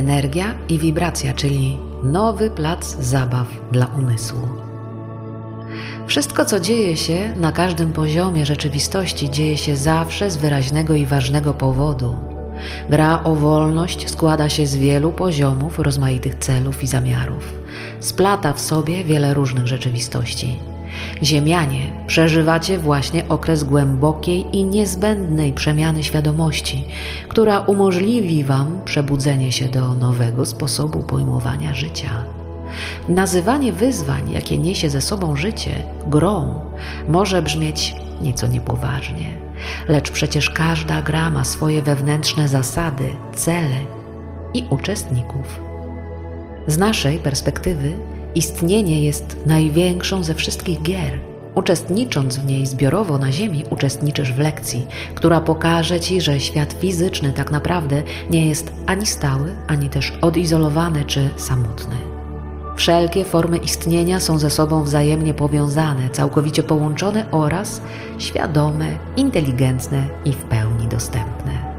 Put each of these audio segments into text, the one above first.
energia i wibracja, czyli nowy plac zabaw dla umysłu. Wszystko, co dzieje się na każdym poziomie rzeczywistości, dzieje się zawsze z wyraźnego i ważnego powodu. Gra o wolność składa się z wielu poziomów, rozmaitych celów i zamiarów. Splata w sobie wiele różnych rzeczywistości. Ziemianie, przeżywacie właśnie okres głębokiej i niezbędnej przemiany świadomości, która umożliwi Wam przebudzenie się do nowego sposobu pojmowania życia. Nazywanie wyzwań, jakie niesie ze sobą życie, grą, może brzmieć nieco niepoważnie, lecz przecież każda gra ma swoje wewnętrzne zasady, cele i uczestników. Z naszej perspektywy istnienie jest największą ze wszystkich gier. Uczestnicząc w niej zbiorowo na Ziemi, uczestniczysz w lekcji, która pokaże ci, że świat fizyczny tak naprawdę nie jest ani stały, ani też odizolowany czy samotny. Wszelkie formy istnienia są ze sobą wzajemnie powiązane, całkowicie połączone oraz świadome, inteligentne i w pełni dostępne.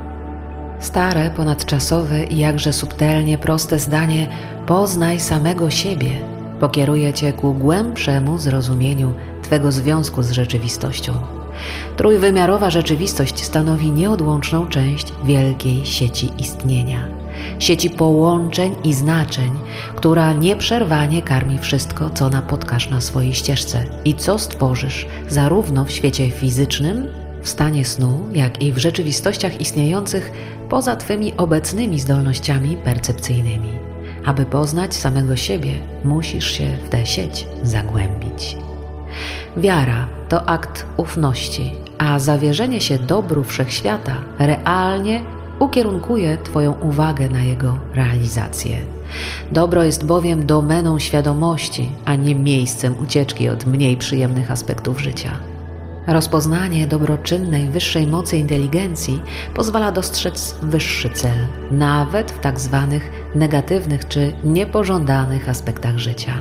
Stare, ponadczasowe i jakże subtelnie proste zdanie poznaj samego siebie pokieruje cię ku głębszemu zrozumieniu Twego związku z rzeczywistością. Trójwymiarowa rzeczywistość stanowi nieodłączną część wielkiej sieci istnienia sieci połączeń i znaczeń, która nieprzerwanie karmi wszystko, co napotkasz na swojej ścieżce i co stworzysz zarówno w świecie fizycznym, w stanie snu, jak i w rzeczywistościach istniejących poza Twymi obecnymi zdolnościami percepcyjnymi. Aby poznać samego siebie, musisz się w tę sieć zagłębić. Wiara to akt ufności, a zawierzenie się dobru wszechświata realnie ukierunkuje Twoją uwagę na jego realizację. Dobro jest bowiem domeną świadomości, a nie miejscem ucieczki od mniej przyjemnych aspektów życia. Rozpoznanie dobroczynnej, wyższej mocy inteligencji pozwala dostrzec wyższy cel, nawet w tak zwanych negatywnych czy niepożądanych aspektach życia.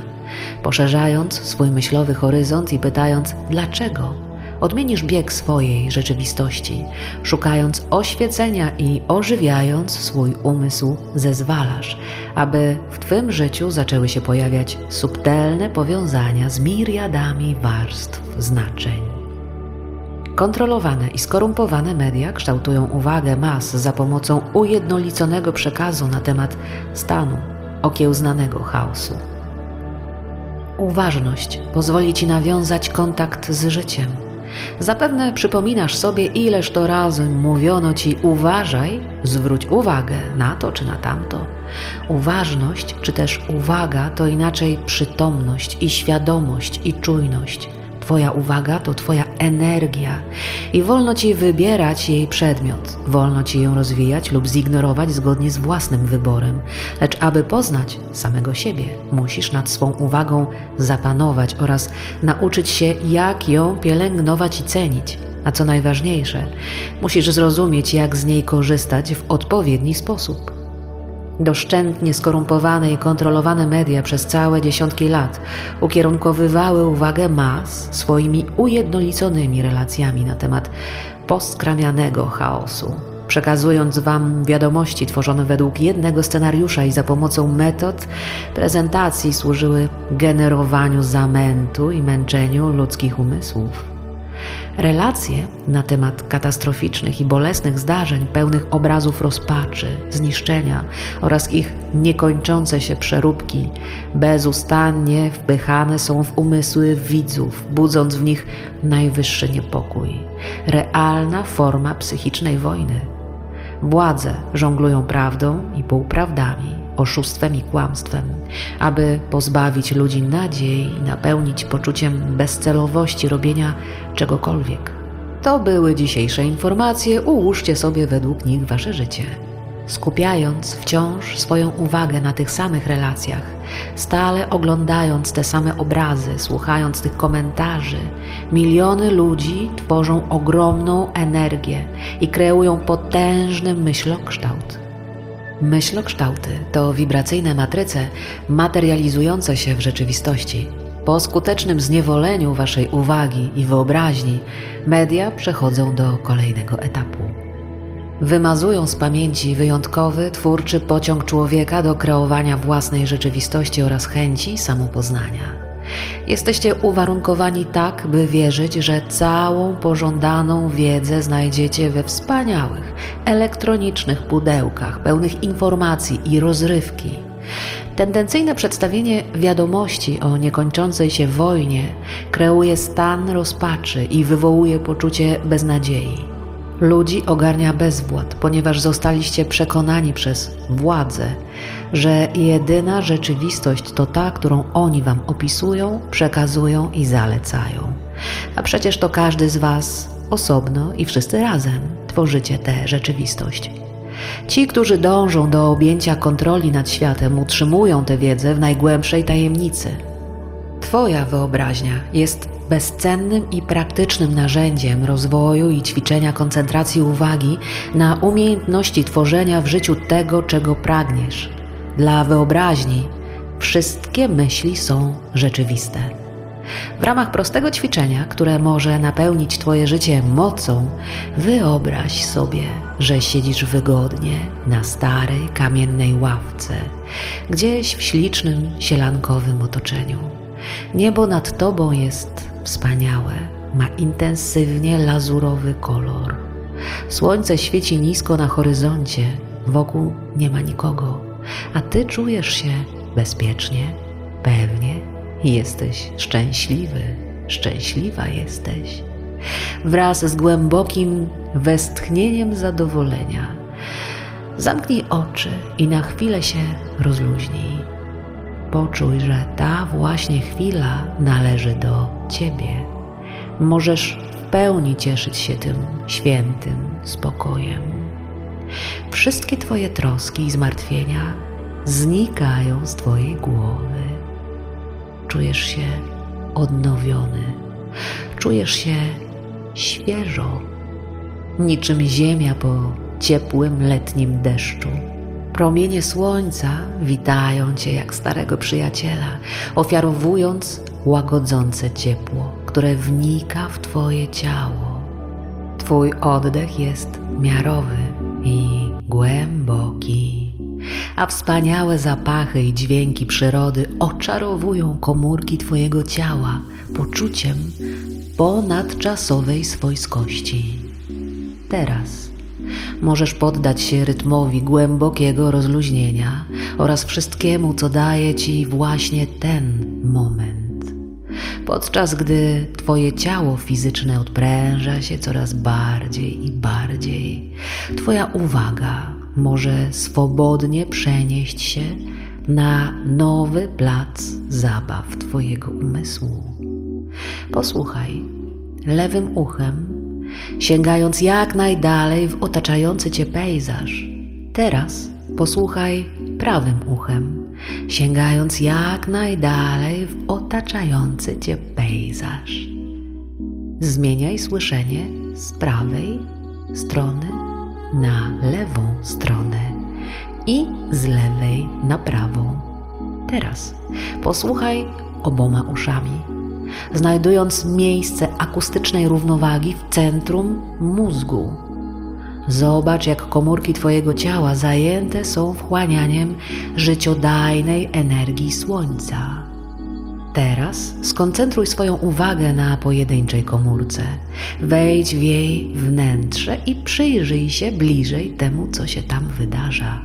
Poszerzając swój myślowy horyzont i pytając dlaczego, odmienisz bieg swojej rzeczywistości, szukając oświecenia i ożywiając swój umysł, zezwalasz, aby w Twym życiu zaczęły się pojawiać subtelne powiązania z miriadami warstw znaczeń. Kontrolowane i skorumpowane media kształtują uwagę mas za pomocą ujednoliconego przekazu na temat stanu okiełznanego chaosu. Uważność pozwoli Ci nawiązać kontakt z życiem Zapewne przypominasz sobie, ileż to razy mówiono ci: uważaj, zwróć uwagę na to czy na tamto. Uważność czy też uwaga to inaczej przytomność i świadomość i czujność. Twoja uwaga to Twoja energia i wolno Ci wybierać jej przedmiot, wolno Ci ją rozwijać lub zignorować zgodnie z własnym wyborem. Lecz aby poznać samego siebie, musisz nad swą uwagą zapanować oraz nauczyć się, jak ją pielęgnować i cenić. A co najważniejsze, musisz zrozumieć, jak z niej korzystać w odpowiedni sposób. Doszczętnie skorumpowane i kontrolowane media przez całe dziesiątki lat ukierunkowywały uwagę mas swoimi ujednoliconymi relacjami na temat poskramianego chaosu, przekazując Wam wiadomości tworzone według jednego scenariusza i za pomocą metod prezentacji służyły generowaniu zamętu i męczeniu ludzkich umysłów. Relacje na temat katastroficznych i bolesnych zdarzeń, pełnych obrazów rozpaczy, zniszczenia oraz ich niekończące się przeróbki, bezustannie wpychane są w umysły widzów, budząc w nich najwyższy niepokój. Realna forma psychicznej wojny. Władze żonglują prawdą i półprawdami oszustwem i kłamstwem, aby pozbawić ludzi nadziei i napełnić poczuciem bezcelowości robienia czegokolwiek. To były dzisiejsze informacje, ułóżcie sobie według nich wasze życie. Skupiając wciąż swoją uwagę na tych samych relacjach, stale oglądając te same obrazy, słuchając tych komentarzy, miliony ludzi tworzą ogromną energię i kreują potężny myślokształt Myślokształty to wibracyjne matryce materializujące się w rzeczywistości. Po skutecznym zniewoleniu waszej uwagi i wyobraźni, media przechodzą do kolejnego etapu. wymazują z pamięci wyjątkowy, twórczy pociąg człowieka do kreowania własnej rzeczywistości oraz chęci samopoznania. Jesteście uwarunkowani tak, by wierzyć, że całą pożądaną wiedzę znajdziecie we wspaniałych, elektronicznych pudełkach pełnych informacji i rozrywki. Tendencyjne przedstawienie wiadomości o niekończącej się wojnie kreuje stan rozpaczy i wywołuje poczucie beznadziei. Ludzi ogarnia bezwład, ponieważ zostaliście przekonani przez władzę, że jedyna rzeczywistość to ta, którą oni wam opisują, przekazują i zalecają. A przecież to każdy z was osobno i wszyscy razem tworzycie tę rzeczywistość. Ci, którzy dążą do objęcia kontroli nad światem, utrzymują tę wiedzę w najgłębszej tajemnicy. Twoja wyobraźnia jest bezcennym i praktycznym narzędziem rozwoju i ćwiczenia koncentracji uwagi na umiejętności tworzenia w życiu tego, czego pragniesz. Dla wyobraźni wszystkie myśli są rzeczywiste. W ramach prostego ćwiczenia, które może napełnić Twoje życie mocą, wyobraź sobie, że siedzisz wygodnie na starej kamiennej ławce, gdzieś w ślicznym, sielankowym otoczeniu. Niebo nad Tobą jest wspaniałe, ma intensywnie lazurowy kolor. Słońce świeci nisko na horyzoncie, wokół nie ma nikogo, a Ty czujesz się bezpiecznie, pewnie i jesteś szczęśliwy, szczęśliwa jesteś. Wraz z głębokim westchnieniem zadowolenia zamknij oczy i na chwilę się rozluźnij. Poczuj, że ta właśnie chwila należy do Ciebie. Możesz w pełni cieszyć się tym świętym spokojem. Wszystkie Twoje troski i zmartwienia znikają z Twojej głowy. Czujesz się odnowiony, czujesz się świeżo, niczym ziemia po ciepłym letnim deszczu. Promienie słońca witają cię jak starego przyjaciela, ofiarowując łagodzące ciepło, które wnika w twoje ciało. Twój oddech jest miarowy i głęboki, a wspaniałe zapachy i dźwięki przyrody oczarowują komórki twojego ciała poczuciem ponadczasowej swojskości. Teraz możesz poddać się rytmowi głębokiego rozluźnienia oraz wszystkiemu, co daje ci właśnie ten moment. Podczas gdy Twoje ciało fizyczne odpręża się coraz bardziej i bardziej, Twoja uwaga może swobodnie przenieść się na nowy plac zabaw Twojego umysłu. Posłuchaj lewym uchem sięgając jak najdalej w otaczający cię pejzaż. Teraz posłuchaj prawym uchem, sięgając jak najdalej w otaczający cię pejzaż. Zmieniaj słyszenie z prawej strony na lewą stronę i z lewej na prawą. Teraz posłuchaj oboma uszami znajdując miejsce akustycznej równowagi w centrum mózgu. Zobacz, jak komórki Twojego ciała zajęte są wchłanianiem życiodajnej energii Słońca. Teraz skoncentruj swoją uwagę na pojedynczej komórce. Wejdź w jej wnętrze i przyjrzyj się bliżej temu, co się tam wydarza.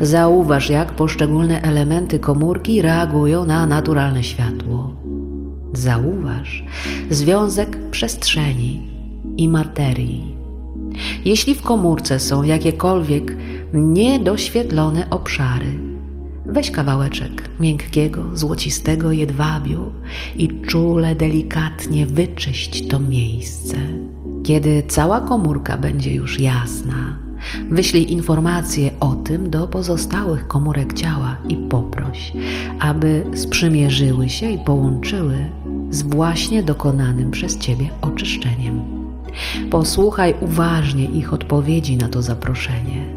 Zauważ, jak poszczególne elementy komórki reagują na naturalne światło. Zauważ związek przestrzeni i materii. Jeśli w komórce są jakiekolwiek niedoświetlone obszary, weź kawałeczek miękkiego, złocistego jedwabiu i czule, delikatnie wyczyść to miejsce. Kiedy cała komórka będzie już jasna, Wyślij informacje o tym do pozostałych komórek ciała i poproś, aby sprzymierzyły się i połączyły z właśnie dokonanym przez Ciebie oczyszczeniem. Posłuchaj uważnie ich odpowiedzi na to zaproszenie.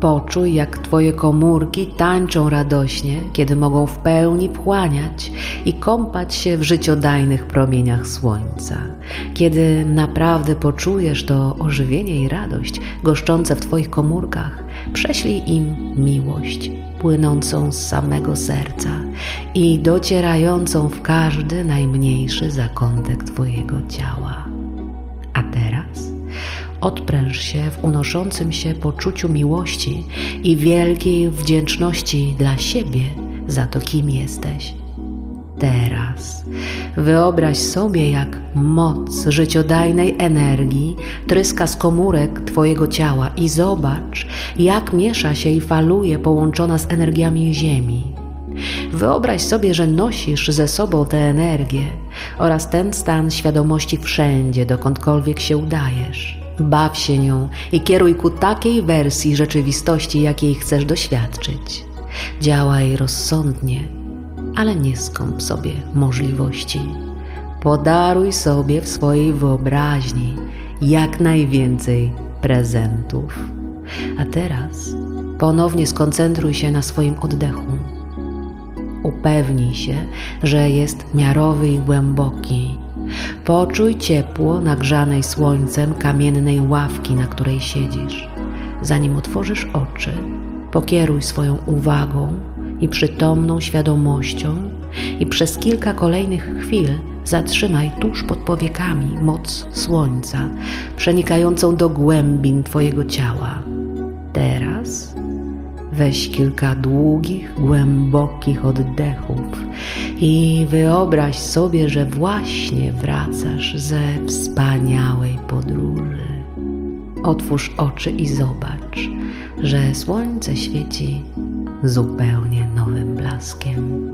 Poczuj, jak Twoje komórki tańczą radośnie, kiedy mogą w pełni wchłaniać i kąpać się w życiodajnych promieniach słońca. Kiedy naprawdę poczujesz to ożywienie i radość goszczące w Twoich komórkach, prześlij im miłość płynącą z samego serca i docierającą w każdy najmniejszy zakątek Twojego ciała. A teraz odpręż się w unoszącym się poczuciu miłości i wielkiej wdzięczności dla siebie za to, kim jesteś. Teraz wyobraź sobie, jak moc życiodajnej energii tryska z komórek Twojego ciała i zobacz, jak miesza się i faluje połączona z energiami Ziemi. Wyobraź sobie, że nosisz ze sobą tę energię oraz ten stan świadomości wszędzie, dokądkolwiek się udajesz. Baw się nią i kieruj ku takiej wersji rzeczywistości, jakiej chcesz doświadczyć. Działaj rozsądnie, ale nie skąp sobie możliwości. Podaruj sobie w swojej wyobraźni jak najwięcej prezentów. A teraz ponownie skoncentruj się na swoim oddechu. Upewnij się, że jest miarowy i głęboki. Poczuj ciepło nagrzanej słońcem kamiennej ławki, na której siedzisz. Zanim otworzysz oczy, pokieruj swoją uwagą i przytomną świadomością i przez kilka kolejnych chwil zatrzymaj tuż pod powiekami moc słońca, przenikającą do głębin Twojego ciała. Teraz weź kilka długich, głębokich oddechów i wyobraź sobie, że właśnie wracasz ze wspaniałej podróży. Otwórz oczy i zobacz, że słońce świeci zupełnie nowym blaskiem.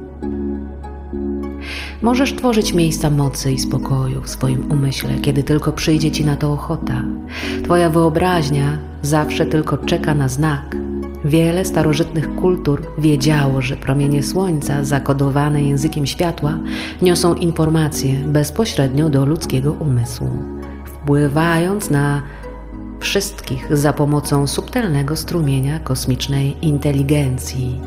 Możesz tworzyć miejsca mocy i spokoju w swoim umyśle, kiedy tylko przyjdzie ci na to ochota. Twoja wyobraźnia zawsze tylko czeka na znak. Wiele starożytnych kultur wiedziało, że promienie słońca, zakodowane językiem światła, niosą informacje bezpośrednio do ludzkiego umysłu, wpływając na wszystkich za pomocą subtelnego strumienia kosmicznej inteligencji.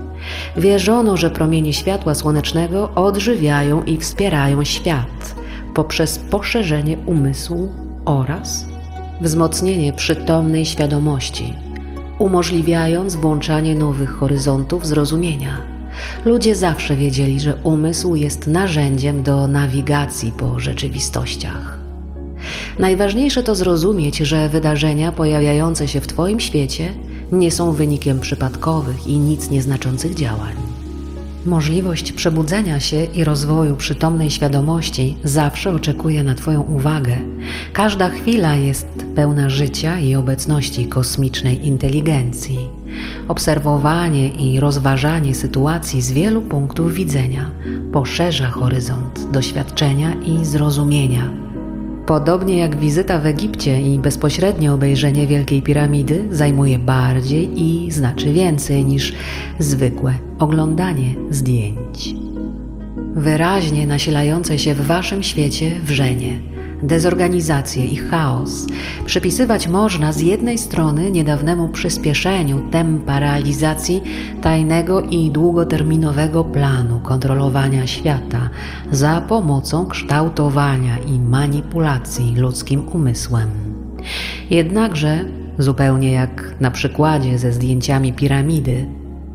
Wierzono, że promienie światła słonecznego odżywiają i wspierają świat poprzez poszerzenie umysłu oraz wzmocnienie przytomnej świadomości, umożliwiając włączanie nowych horyzontów zrozumienia. Ludzie zawsze wiedzieli, że umysł jest narzędziem do nawigacji po rzeczywistościach. Najważniejsze to zrozumieć, że wydarzenia pojawiające się w Twoim świecie nie są wynikiem przypadkowych i nic nieznaczących działań. Możliwość przebudzenia się i rozwoju przytomnej świadomości zawsze oczekuje na Twoją uwagę. Każda chwila jest pełna życia i obecności kosmicznej inteligencji. Obserwowanie i rozważanie sytuacji z wielu punktów widzenia poszerza horyzont doświadczenia i zrozumienia Podobnie jak wizyta w Egipcie i bezpośrednie obejrzenie Wielkiej Piramidy zajmuje bardziej i znaczy więcej niż zwykłe oglądanie zdjęć. Wyraźnie nasilające się w Waszym świecie wrzenie dezorganizację i chaos przypisywać można z jednej strony niedawnemu przyspieszeniu tempa realizacji tajnego i długoterminowego planu kontrolowania świata za pomocą kształtowania i manipulacji ludzkim umysłem. Jednakże, zupełnie jak na przykładzie ze zdjęciami piramidy,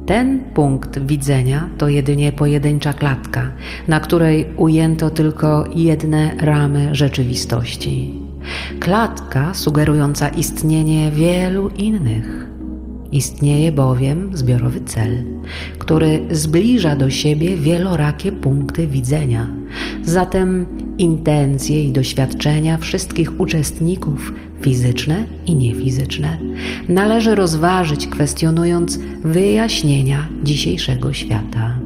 ten punkt widzenia to jedynie pojedyncza klatka, na której ujęto tylko jedne ramy rzeczywistości. Klatka sugerująca istnienie wielu innych. Istnieje bowiem zbiorowy cel, który zbliża do siebie wielorakie punkty widzenia. Zatem intencje i doświadczenia wszystkich uczestników fizyczne i niefizyczne, należy rozważyć, kwestionując wyjaśnienia dzisiejszego świata.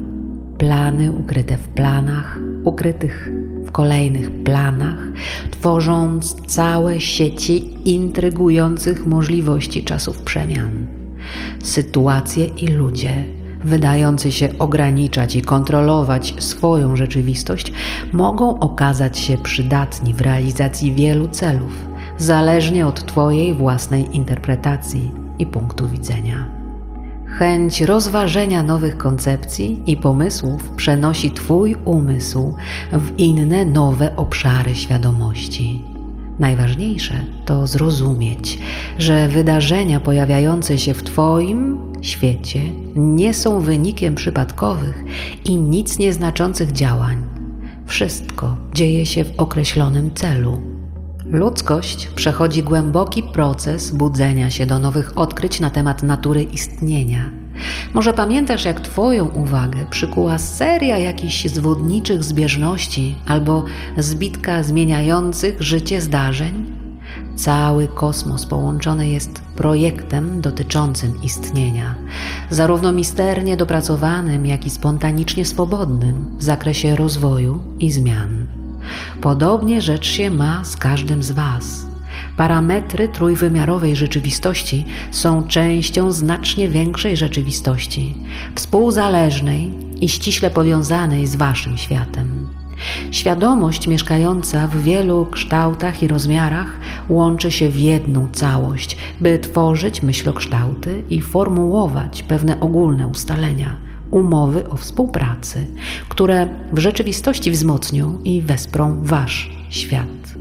Plany ukryte w planach, ukrytych w kolejnych planach, tworząc całe sieci intrygujących możliwości czasów przemian. Sytuacje i ludzie wydający się ograniczać i kontrolować swoją rzeczywistość, mogą okazać się przydatni w realizacji wielu celów, zależnie od Twojej własnej interpretacji i punktu widzenia. chęć rozważenia nowych koncepcji i pomysłów przenosi Twój umysł w inne nowe obszary świadomości. Najważniejsze to zrozumieć, że wydarzenia pojawiające się w Twoim świecie nie są wynikiem przypadkowych i nic nieznaczących działań. Wszystko dzieje się w określonym celu. Ludzkość przechodzi głęboki proces budzenia się do nowych odkryć na temat natury istnienia. Może pamiętasz, jak Twoją uwagę przykuła seria jakichś zwodniczych zbieżności albo zbitka zmieniających życie zdarzeń? Cały kosmos połączony jest projektem dotyczącym istnienia, zarówno misternie dopracowanym, jak i spontanicznie swobodnym w zakresie rozwoju i zmian. Podobnie rzecz się ma z każdym z Was. Parametry trójwymiarowej rzeczywistości są częścią znacznie większej rzeczywistości, współzależnej i ściśle powiązanej z Waszym światem. Świadomość mieszkająca w wielu kształtach i rozmiarach łączy się w jedną całość, by tworzyć myślokształty i formułować pewne ogólne ustalenia, umowy o współpracy, które w rzeczywistości wzmocnią i wesprą Wasz świat.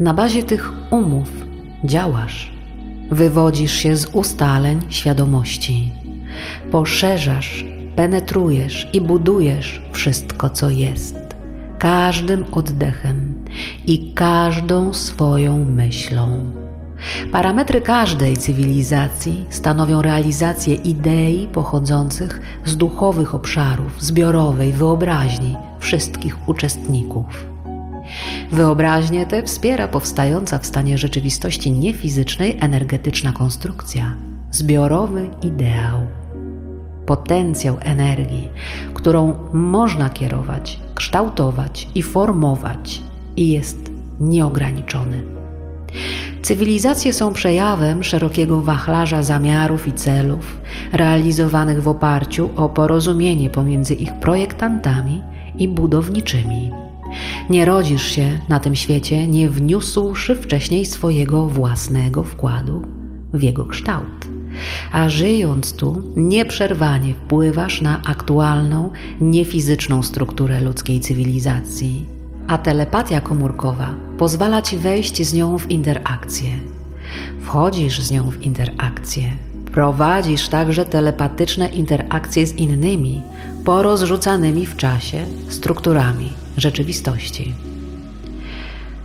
Na bazie tych umów działasz, wywodzisz się z ustaleń świadomości, poszerzasz, penetrujesz i budujesz wszystko, co jest, każdym oddechem i każdą swoją myślą. Parametry każdej cywilizacji stanowią realizację idei pochodzących z duchowych obszarów, zbiorowej wyobraźni wszystkich uczestników. Wyobraźnię tę wspiera powstająca w stanie rzeczywistości niefizycznej energetyczna konstrukcja, zbiorowy ideał. Potencjał energii, którą można kierować, kształtować i formować, i jest nieograniczony. Cywilizacje są przejawem szerokiego wachlarza zamiarów i celów, realizowanych w oparciu o porozumienie pomiędzy ich projektantami i budowniczymi. Nie rodzisz się na tym świecie, nie wniósłszy wcześniej swojego własnego wkładu w jego kształt. A żyjąc tu, nieprzerwanie wpływasz na aktualną, niefizyczną strukturę ludzkiej cywilizacji. A telepatia komórkowa pozwala ci wejść z nią w interakcję. Wchodzisz z nią w interakcję. Prowadzisz także telepatyczne interakcje z innymi, porozrzucanymi w czasie strukturami rzeczywistości.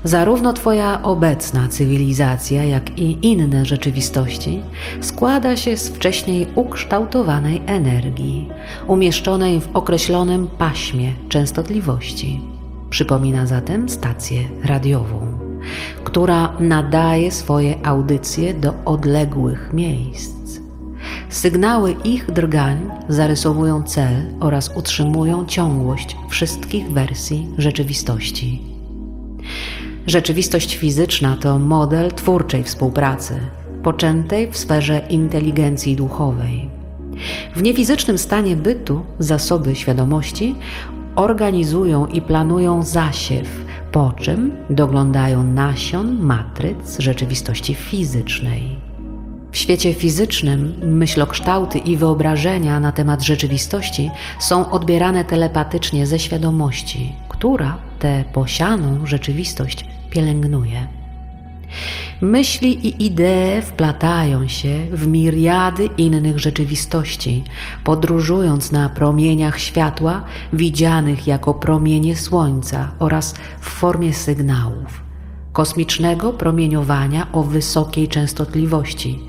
Zarówno Twoja obecna cywilizacja, jak i inne rzeczywistości składa się z wcześniej ukształtowanej energii, umieszczonej w określonym paśmie częstotliwości. Przypomina zatem stację radiową, która nadaje swoje audycje do odległych miejsc. Sygnały ich drgań zarysowują cel oraz utrzymują ciągłość wszystkich wersji rzeczywistości. Rzeczywistość fizyczna to model twórczej współpracy, poczętej w sferze inteligencji duchowej. W niefizycznym stanie bytu zasoby świadomości organizują i planują zasiew, po czym doglądają nasion matryc rzeczywistości fizycznej. W świecie fizycznym myślokształty i wyobrażenia na temat rzeczywistości są odbierane telepatycznie ze świadomości, która tę posianą rzeczywistość pielęgnuje. Myśli i idee wplatają się w miriady innych rzeczywistości, podróżując na promieniach światła widzianych jako promienie słońca oraz w formie sygnałów kosmicznego promieniowania o wysokiej częstotliwości,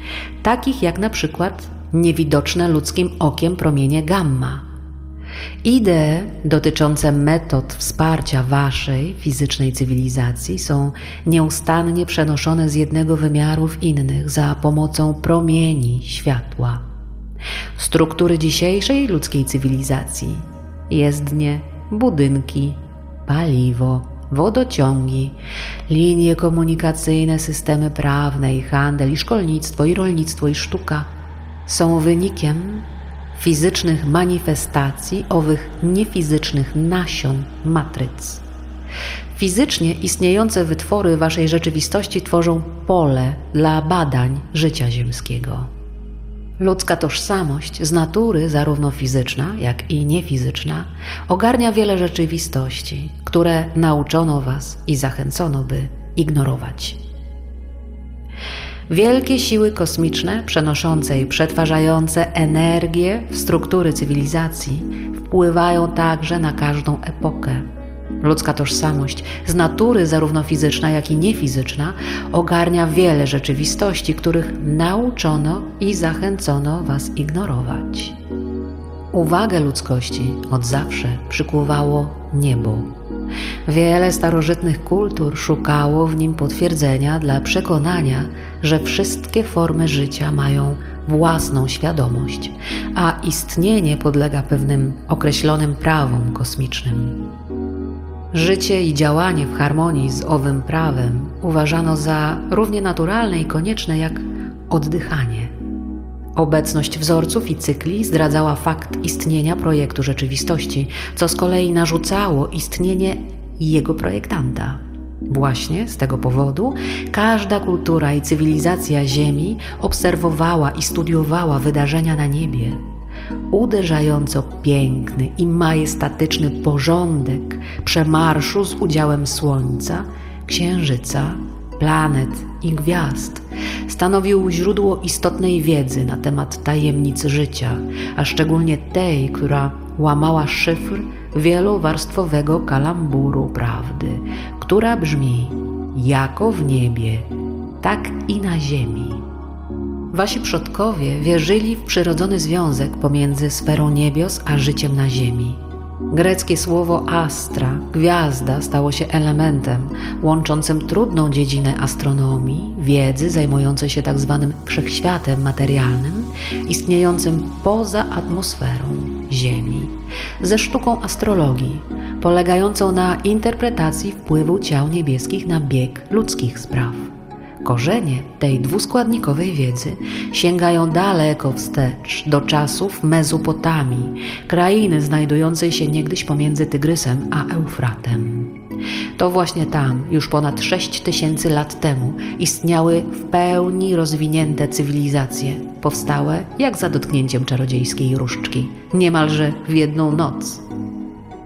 takich jak na przykład niewidoczne ludzkim okiem promienie gamma. Idee dotyczące metod wsparcia waszej fizycznej cywilizacji są nieustannie przenoszone z jednego wymiaru w innych za pomocą promieni światła. Struktury dzisiejszej ludzkiej cywilizacji jezdnie, budynki, paliwo, wodociągi, linie komunikacyjne, systemy prawne i handel, i szkolnictwo, i rolnictwo, i sztuka są wynikiem fizycznych manifestacji owych niefizycznych nasion matryc. Fizycznie istniejące wytwory waszej rzeczywistości tworzą pole dla badań życia ziemskiego. Ludzka tożsamość z natury, zarówno fizyczna, jak i niefizyczna, ogarnia wiele rzeczywistości, które nauczono Was i zachęcono, by ignorować. Wielkie siły kosmiczne, przenoszące i przetwarzające energię w struktury cywilizacji, wpływają także na każdą epokę. Ludzka tożsamość z natury, zarówno fizyczna, jak i niefizyczna, ogarnia wiele rzeczywistości, których nauczono i zachęcono Was ignorować. Uwagę ludzkości od zawsze przykuwało niebo. Wiele starożytnych kultur szukało w nim potwierdzenia dla przekonania, że wszystkie formy życia mają własną świadomość, a istnienie podlega pewnym określonym prawom kosmicznym. Życie i działanie w harmonii z owym prawem uważano za równie naturalne i konieczne jak oddychanie. Obecność wzorców i cykli zdradzała fakt istnienia projektu rzeczywistości, co z kolei narzucało istnienie jego projektanta. Właśnie z tego powodu każda kultura i cywilizacja Ziemi obserwowała i studiowała wydarzenia na niebie. Uderzająco piękny i majestatyczny porządek przemarszu z udziałem Słońca, Księżyca, planet i gwiazd stanowił źródło istotnej wiedzy na temat tajemnic życia, a szczególnie tej, która łamała szyfr wielowarstwowego kalamburu prawdy, która brzmi jako w niebie, tak i na ziemi. Wasi przodkowie wierzyli w przyrodzony związek pomiędzy sferą niebios a życiem na ziemi. Greckie słowo astra, gwiazda, stało się elementem łączącym trudną dziedzinę astronomii, wiedzy zajmującej się tzw. Tak wszechświatem materialnym, istniejącym poza atmosferą Ziemi, ze sztuką astrologii, polegającą na interpretacji wpływu ciał niebieskich na bieg ludzkich spraw. Korzenie tej dwuskładnikowej wiedzy sięgają daleko wstecz do czasów Mezopotamii, krainy znajdującej się niegdyś pomiędzy Tygrysem a Eufratem. To właśnie tam, już ponad 6 tysięcy lat temu, istniały w pełni rozwinięte cywilizacje, powstałe jak za dotknięciem czarodziejskiej różdżki, niemalże w jedną noc.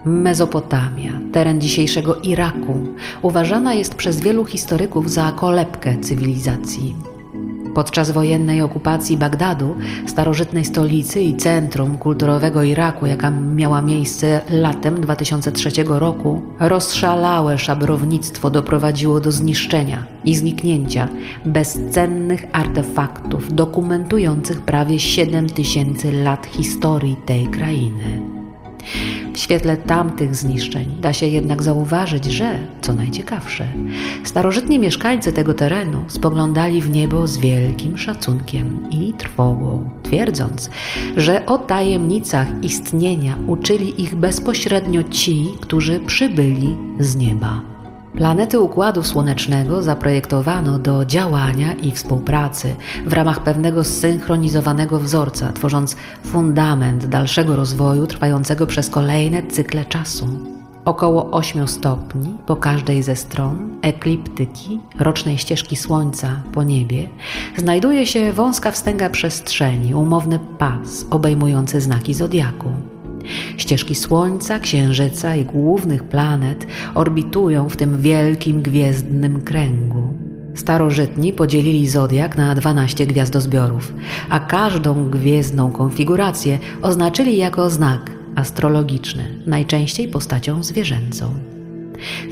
Mezopotamia, teren dzisiejszego Iraku, uważana jest przez wielu historyków za kolebkę cywilizacji. Podczas wojennej okupacji Bagdadu, starożytnej stolicy i centrum kulturowego Iraku, jaka miała miejsce latem 2003 roku, rozszalałe szabrownictwo doprowadziło do zniszczenia i zniknięcia bezcennych artefaktów dokumentujących prawie 7 tysięcy lat historii tej krainy. W świetle tamtych zniszczeń da się jednak zauważyć, że, co najciekawsze, starożytni mieszkańcy tego terenu spoglądali w niebo z wielkim szacunkiem i trwogą, twierdząc, że o tajemnicach istnienia uczyli ich bezpośrednio ci, którzy przybyli z nieba. Planety Układu Słonecznego zaprojektowano do działania i współpracy w ramach pewnego zsynchronizowanego wzorca, tworząc fundament dalszego rozwoju trwającego przez kolejne cykle czasu. Około 8 stopni po każdej ze stron ekliptyki rocznej ścieżki Słońca po niebie znajduje się wąska wstęga przestrzeni, umowny pas obejmujący znaki zodiaku. Ścieżki Słońca, Księżyca i głównych planet orbitują w tym wielkim gwiezdnym kręgu. Starożytni podzielili zodiak na 12 gwiazdozbiorów, a każdą gwiezdną konfigurację oznaczyli jako znak astrologiczny, najczęściej postacią zwierzęcą.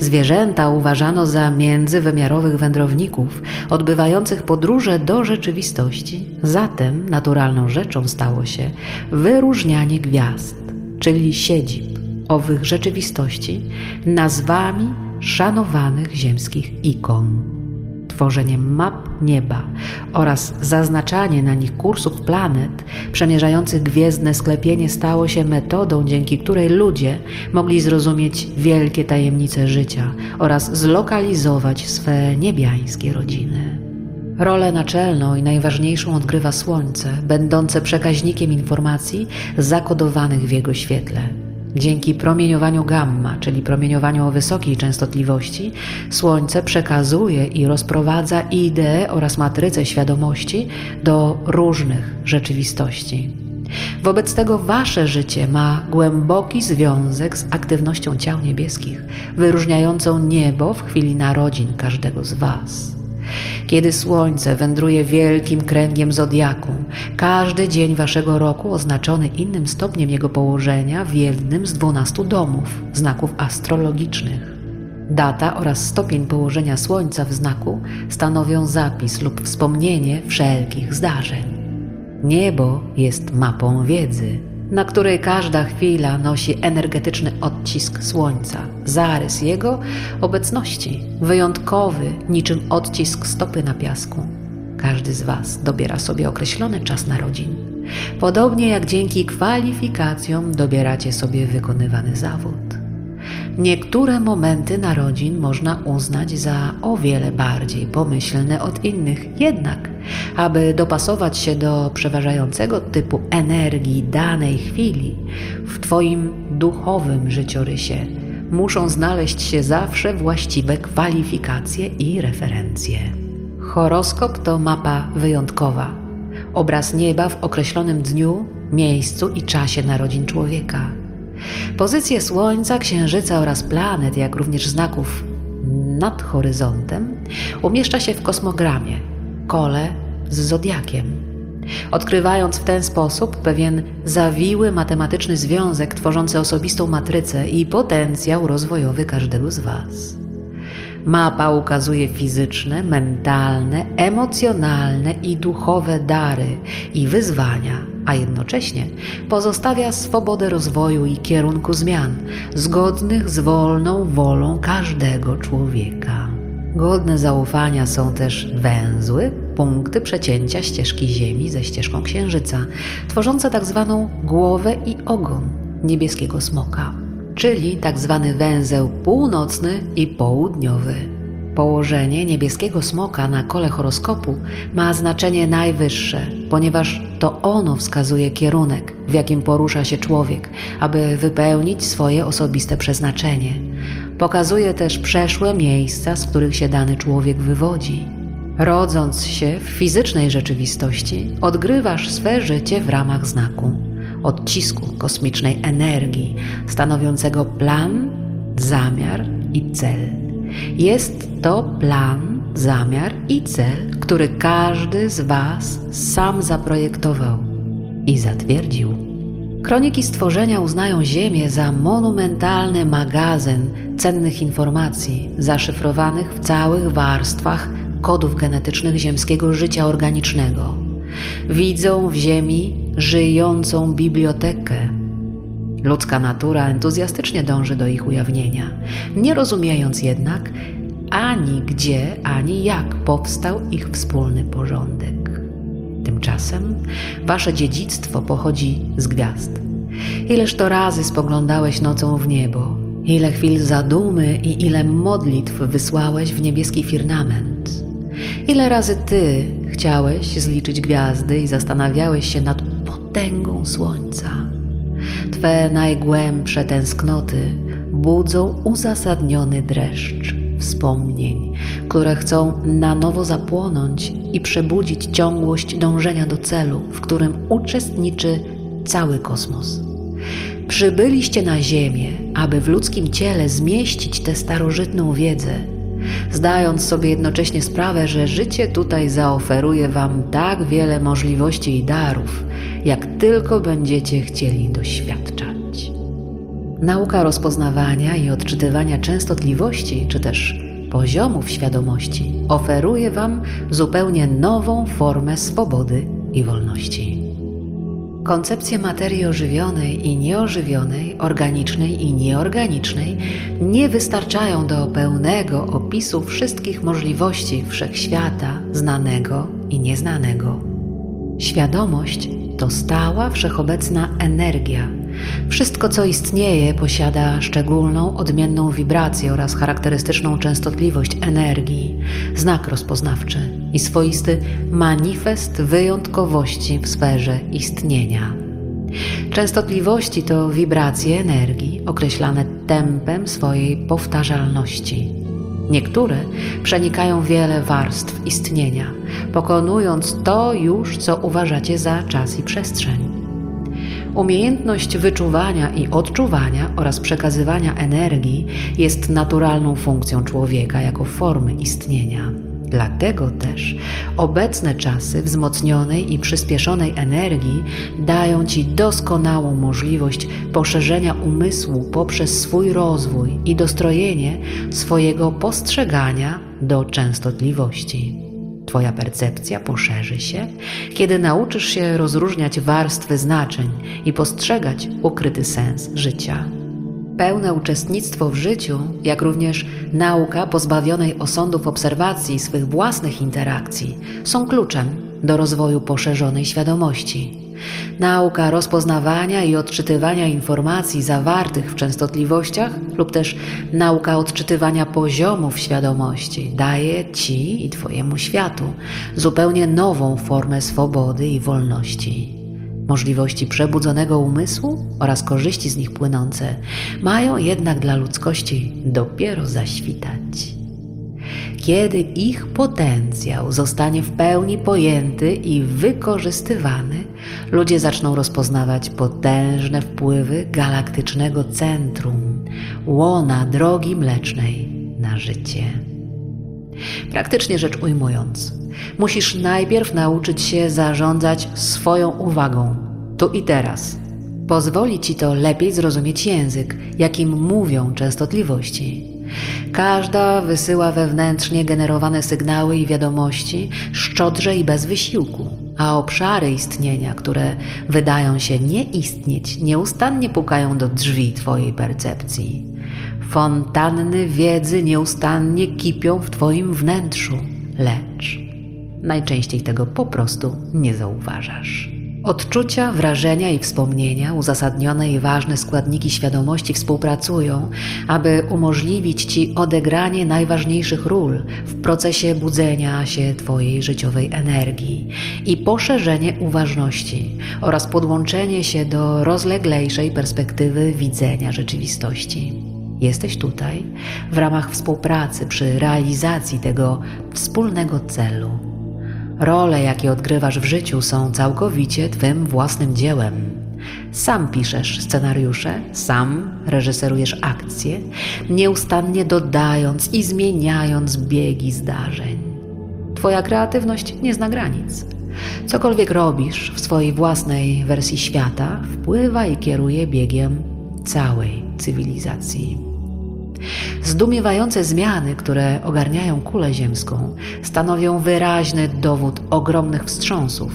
Zwierzęta uważano za międzywymiarowych wędrowników, odbywających podróże do rzeczywistości, zatem naturalną rzeczą stało się wyróżnianie gwiazd czyli siedzib owych rzeczywistości, nazwami szanowanych ziemskich ikon. Tworzenie map nieba oraz zaznaczanie na nich kursów planet przemierzających gwiezdne sklepienie stało się metodą, dzięki której ludzie mogli zrozumieć wielkie tajemnice życia oraz zlokalizować swe niebiańskie rodziny. Rolę naczelną i najważniejszą odgrywa Słońce, będące przekaźnikiem informacji zakodowanych w jego świetle. Dzięki promieniowaniu gamma, czyli promieniowaniu o wysokiej częstotliwości, Słońce przekazuje i rozprowadza ideę oraz matrycę świadomości do różnych rzeczywistości. Wobec tego wasze życie ma głęboki związek z aktywnością ciał niebieskich, wyróżniającą niebo w chwili narodzin każdego z was. Kiedy słońce wędruje wielkim kręgiem zodiaku, każdy dzień waszego roku oznaczony innym stopniem jego położenia w jednym z dwunastu domów, znaków astrologicznych. Data oraz stopień położenia słońca w znaku stanowią zapis lub wspomnienie wszelkich zdarzeń. Niebo jest mapą wiedzy, na której każda chwila nosi energetyczny odcisk słońca, zarys jego obecności, wyjątkowy, niczym odcisk stopy na piasku. Każdy z Was dobiera sobie określony czas narodzin. Podobnie jak dzięki kwalifikacjom dobieracie sobie wykonywany zawód. Niektóre momenty narodzin można uznać za o wiele bardziej pomyślne od innych, jednak, aby dopasować się do przeważającego typu energii danej chwili w Twoim duchowym życiorysie, muszą znaleźć się zawsze właściwe kwalifikacje i referencje. Horoskop to mapa wyjątkowa, obraz nieba w określonym dniu, miejscu i czasie narodzin człowieka Pozycje Słońca, Księżyca oraz planet, jak również znaków nad horyzontem, umieszcza się w kosmogramie, kole z zodiakiem. Odkrywając w ten sposób pewien zawiły matematyczny związek tworzący osobistą matrycę i potencjał rozwojowy każdego z Was. Mapa ukazuje fizyczne, mentalne, emocjonalne i duchowe dary i wyzwania, a jednocześnie pozostawia swobodę rozwoju i kierunku zmian, zgodnych z wolną wolą każdego człowieka. Godne zaufania są też węzły, punkty przecięcia ścieżki Ziemi ze ścieżką Księżyca, tworzące tak zwaną głowę i ogon niebieskiego smoka czyli tak zwany węzeł północny i południowy. Położenie niebieskiego smoka na kole horoskopu ma znaczenie najwyższe, ponieważ to ono wskazuje kierunek, w jakim porusza się człowiek, aby wypełnić swoje osobiste przeznaczenie. Pokazuje też przeszłe miejsca, z których się dany człowiek wywodzi. Rodząc się w fizycznej rzeczywistości, odgrywasz swe życie w ramach znaku odcisku kosmicznej energii, stanowiącego plan, zamiar i cel. Jest to plan, zamiar i cel, który każdy z Was sam zaprojektował i zatwierdził. Kroniki stworzenia uznają Ziemię za monumentalny magazyn cennych informacji, zaszyfrowanych w całych warstwach kodów genetycznych ziemskiego życia organicznego. Widzą w Ziemi żyjącą bibliotekę. Ludzka natura entuzjastycznie dąży do ich ujawnienia, nie rozumiejąc jednak ani gdzie, ani jak powstał ich wspólny porządek. Tymczasem wasze dziedzictwo pochodzi z gwiazd. Ileż to razy spoglądałeś nocą w niebo, ile chwil zadumy i ile modlitw wysłałeś w niebieski firmament. Ile razy ty chciałeś zliczyć gwiazdy i zastanawiałeś się nad potęgą słońca. Twe najgłębsze tęsknoty budzą uzasadniony dreszcz wspomnień, które chcą na nowo zapłonąć i przebudzić ciągłość dążenia do celu, w którym uczestniczy cały kosmos. Przybyliście na Ziemię, aby w ludzkim ciele zmieścić tę starożytną wiedzę zdając sobie jednocześnie sprawę, że życie tutaj zaoferuje Wam tak wiele możliwości i darów, jak tylko będziecie chcieli doświadczać. Nauka rozpoznawania i odczytywania częstotliwości, czy też poziomów świadomości, oferuje Wam zupełnie nową formę swobody i wolności. Koncepcje materii ożywionej i nieożywionej, organicznej i nieorganicznej nie wystarczają do pełnego opisu wszystkich możliwości wszechświata, znanego i nieznanego. Świadomość to stała, wszechobecna energia. Wszystko, co istnieje, posiada szczególną, odmienną wibrację oraz charakterystyczną częstotliwość energii, znak rozpoznawczy i swoisty manifest wyjątkowości w sferze istnienia. Częstotliwości to wibracje energii określane tempem swojej powtarzalności. Niektóre przenikają wiele warstw istnienia, pokonując to już, co uważacie za czas i przestrzeń. Umiejętność wyczuwania i odczuwania oraz przekazywania energii jest naturalną funkcją człowieka jako formy istnienia. Dlatego też obecne czasy wzmocnionej i przyspieszonej energii dają Ci doskonałą możliwość poszerzenia umysłu poprzez swój rozwój i dostrojenie swojego postrzegania do częstotliwości. Twoja percepcja poszerzy się, kiedy nauczysz się rozróżniać warstwy znaczeń i postrzegać ukryty sens życia. Pełne uczestnictwo w życiu, jak również nauka pozbawionej osądów obserwacji swych własnych interakcji, są kluczem do rozwoju poszerzonej świadomości. Nauka rozpoznawania i odczytywania informacji zawartych w częstotliwościach lub też nauka odczytywania poziomów świadomości daje Ci i Twojemu światu zupełnie nową formę swobody i wolności. Możliwości przebudzonego umysłu oraz korzyści z nich płynące mają jednak dla ludzkości dopiero zaświtać. Kiedy ich potencjał zostanie w pełni pojęty i wykorzystywany, ludzie zaczną rozpoznawać potężne wpływy galaktycznego centrum, łona drogi mlecznej na życie. Praktycznie rzecz ujmując, musisz najpierw nauczyć się zarządzać swoją uwagą, tu i teraz. Pozwoli ci to lepiej zrozumieć język, jakim mówią częstotliwości. Każda wysyła wewnętrznie generowane sygnały i wiadomości szczodrze i bez wysiłku, a obszary istnienia, które wydają się nie istnieć, nieustannie pukają do drzwi Twojej percepcji. Fontanny wiedzy nieustannie kipią w Twoim wnętrzu, lecz najczęściej tego po prostu nie zauważasz. Odczucia, wrażenia i wspomnienia, uzasadnione i ważne składniki świadomości współpracują, aby umożliwić Ci odegranie najważniejszych ról w procesie budzenia się Twojej życiowej energii i poszerzenie uważności oraz podłączenie się do rozleglejszej perspektywy widzenia rzeczywistości. Jesteś tutaj w ramach współpracy przy realizacji tego wspólnego celu. Role, jakie odgrywasz w życiu, są całkowicie Twym własnym dziełem. Sam piszesz scenariusze, sam reżyserujesz akcje, nieustannie dodając i zmieniając biegi zdarzeń. Twoja kreatywność nie zna granic. Cokolwiek robisz w swojej własnej wersji świata, wpływa i kieruje biegiem całej cywilizacji. Zdumiewające zmiany, które ogarniają kulę ziemską, stanowią wyraźny dowód ogromnych wstrząsów.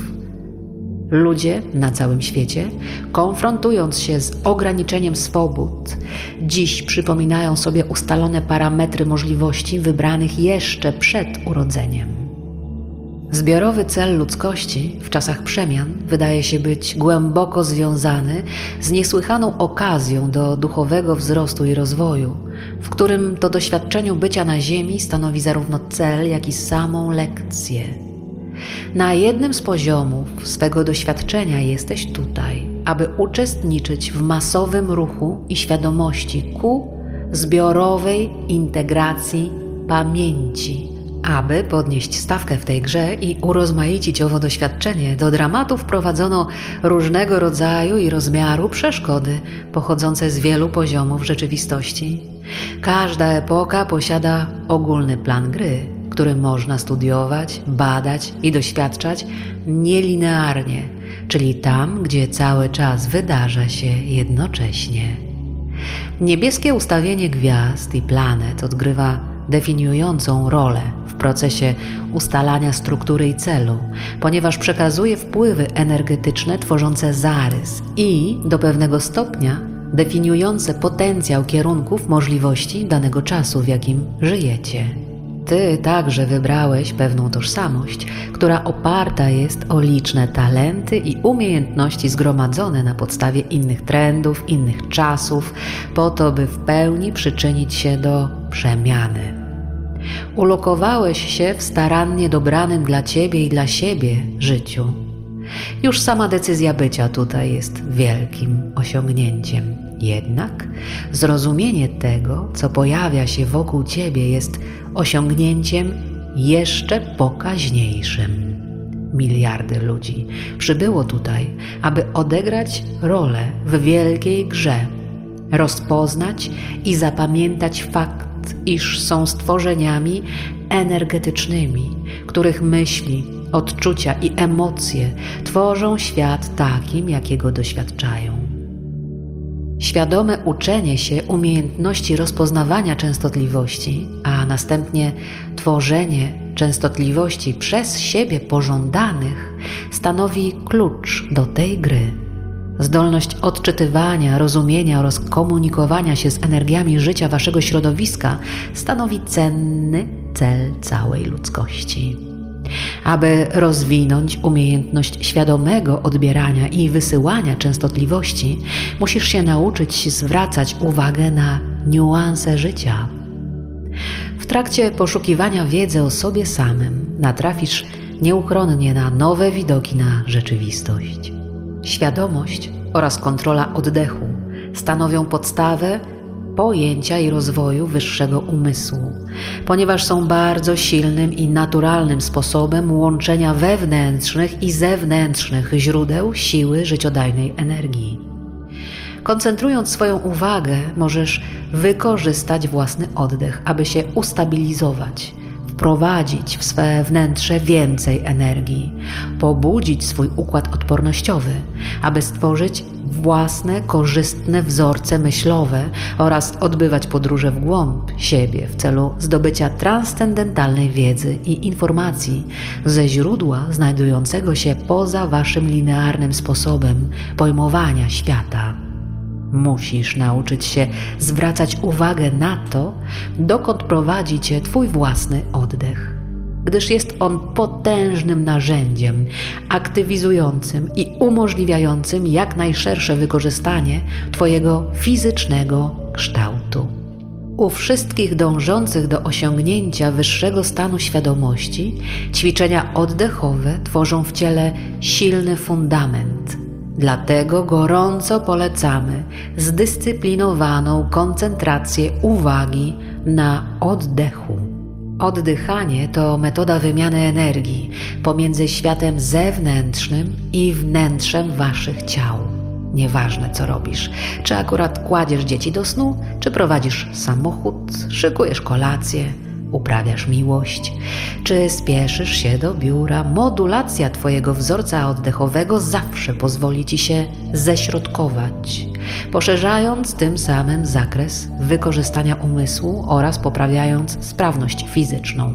Ludzie na całym świecie, konfrontując się z ograniczeniem swobód, dziś przypominają sobie ustalone parametry możliwości wybranych jeszcze przed urodzeniem. Zbiorowy cel ludzkości w czasach przemian wydaje się być głęboko związany z niesłychaną okazją do duchowego wzrostu i rozwoju, w którym to doświadczeniu bycia na Ziemi stanowi zarówno cel, jak i samą lekcję. Na jednym z poziomów swego doświadczenia jesteś tutaj, aby uczestniczyć w masowym ruchu i świadomości ku zbiorowej integracji pamięci aby podnieść stawkę w tej grze i urozmaicić owo doświadczenie, do dramatu wprowadzono różnego rodzaju i rozmiaru przeszkody pochodzące z wielu poziomów rzeczywistości. Każda epoka posiada ogólny plan gry, który można studiować, badać i doświadczać nielinearnie, czyli tam, gdzie cały czas wydarza się jednocześnie. Niebieskie ustawienie gwiazd i planet odgrywa definiującą rolę w procesie ustalania struktury i celu, ponieważ przekazuje wpływy energetyczne tworzące zarys i do pewnego stopnia definiujące potencjał kierunków możliwości danego czasu, w jakim żyjecie. Ty także wybrałeś pewną tożsamość, która oparta jest o liczne talenty i umiejętności zgromadzone na podstawie innych trendów, innych czasów, po to, by w pełni przyczynić się do przemiany. Ulokowałeś się w starannie dobranym dla ciebie i dla siebie życiu. Już sama decyzja bycia tutaj jest wielkim osiągnięciem. Jednak zrozumienie tego, co pojawia się wokół ciebie, jest osiągnięciem jeszcze pokaźniejszym. Miliardy ludzi przybyło tutaj, aby odegrać rolę w wielkiej grze, rozpoznać i zapamiętać fakt, iż są stworzeniami energetycznymi, których myśli, odczucia i emocje tworzą świat takim, jakiego doświadczają. Świadome uczenie się umiejętności rozpoznawania częstotliwości, a następnie tworzenie częstotliwości przez siebie pożądanych stanowi klucz do tej gry. Zdolność odczytywania, rozumienia oraz komunikowania się z energiami życia waszego środowiska stanowi cenny cel całej ludzkości. Aby rozwinąć umiejętność świadomego odbierania i wysyłania częstotliwości, musisz się nauczyć zwracać uwagę na niuanse życia. W trakcie poszukiwania wiedzy o sobie samym natrafisz nieuchronnie na nowe widoki na rzeczywistość. Świadomość oraz kontrola oddechu stanowią podstawę pojęcia i rozwoju wyższego umysłu, ponieważ są bardzo silnym i naturalnym sposobem łączenia wewnętrznych i zewnętrznych źródeł siły życiodajnej energii. Koncentrując swoją uwagę, możesz wykorzystać własny oddech, aby się ustabilizować, wprowadzić w swe wnętrze więcej energii, pobudzić swój układ odpornościowy, aby stworzyć własne, korzystne wzorce myślowe oraz odbywać podróże w głąb siebie w celu zdobycia transcendentalnej wiedzy i informacji ze źródła znajdującego się poza waszym linearnym sposobem pojmowania świata. Musisz nauczyć się zwracać uwagę na to, dokąd prowadzi cię Twój własny oddech, gdyż jest on potężnym narzędziem aktywizującym i umożliwiającym jak najszersze wykorzystanie Twojego fizycznego kształtu. U wszystkich dążących do osiągnięcia wyższego stanu świadomości, ćwiczenia oddechowe tworzą w ciele silny fundament Dlatego gorąco polecamy zdyscyplinowaną koncentrację uwagi na oddechu. Oddychanie to metoda wymiany energii pomiędzy światem zewnętrznym i wnętrzem waszych ciał. Nieważne co robisz, czy akurat kładziesz dzieci do snu, czy prowadzisz samochód, szykujesz kolację, uprawiasz miłość, czy spieszysz się do biura, modulacja Twojego wzorca oddechowego zawsze pozwoli Ci się ześrodkować, poszerzając tym samym zakres wykorzystania umysłu oraz poprawiając sprawność fizyczną.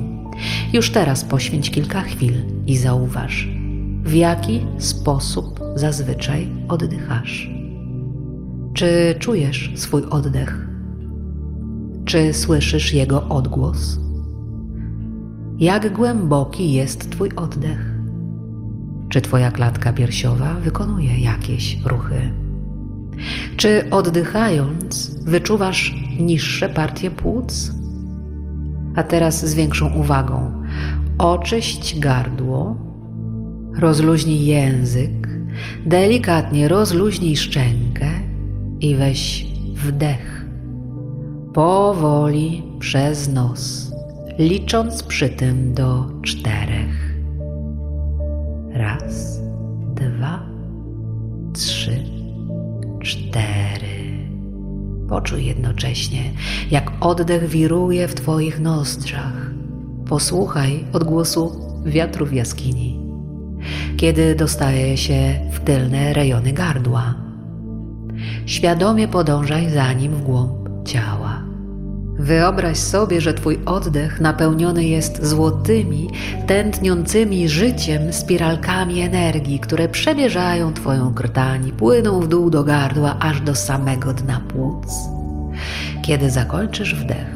Już teraz poświęć kilka chwil i zauważ, w jaki sposób zazwyczaj oddychasz. Czy czujesz swój oddech? Czy słyszysz jego odgłos? Jak głęboki jest Twój oddech? Czy Twoja klatka piersiowa wykonuje jakieś ruchy? Czy oddychając wyczuwasz niższe partie płuc? A teraz z większą uwagą oczyść gardło, rozluźnij język, delikatnie rozluźnij szczękę i weź wdech. Powoli przez nos licząc przy tym do czterech. Raz, dwa, trzy, cztery. Poczuj jednocześnie, jak oddech wiruje w Twoich nozdrzach. Posłuchaj odgłosu wiatru w jaskini, kiedy dostaje się w tylne rejony gardła. Świadomie podążaj za nim w głąb ciała. Wyobraź sobie, że Twój oddech napełniony jest złotymi, tętniącymi życiem spiralkami energii, które przemierzają Twoją krtań i płyną w dół do gardła aż do samego dna płuc. Kiedy zakończysz wdech,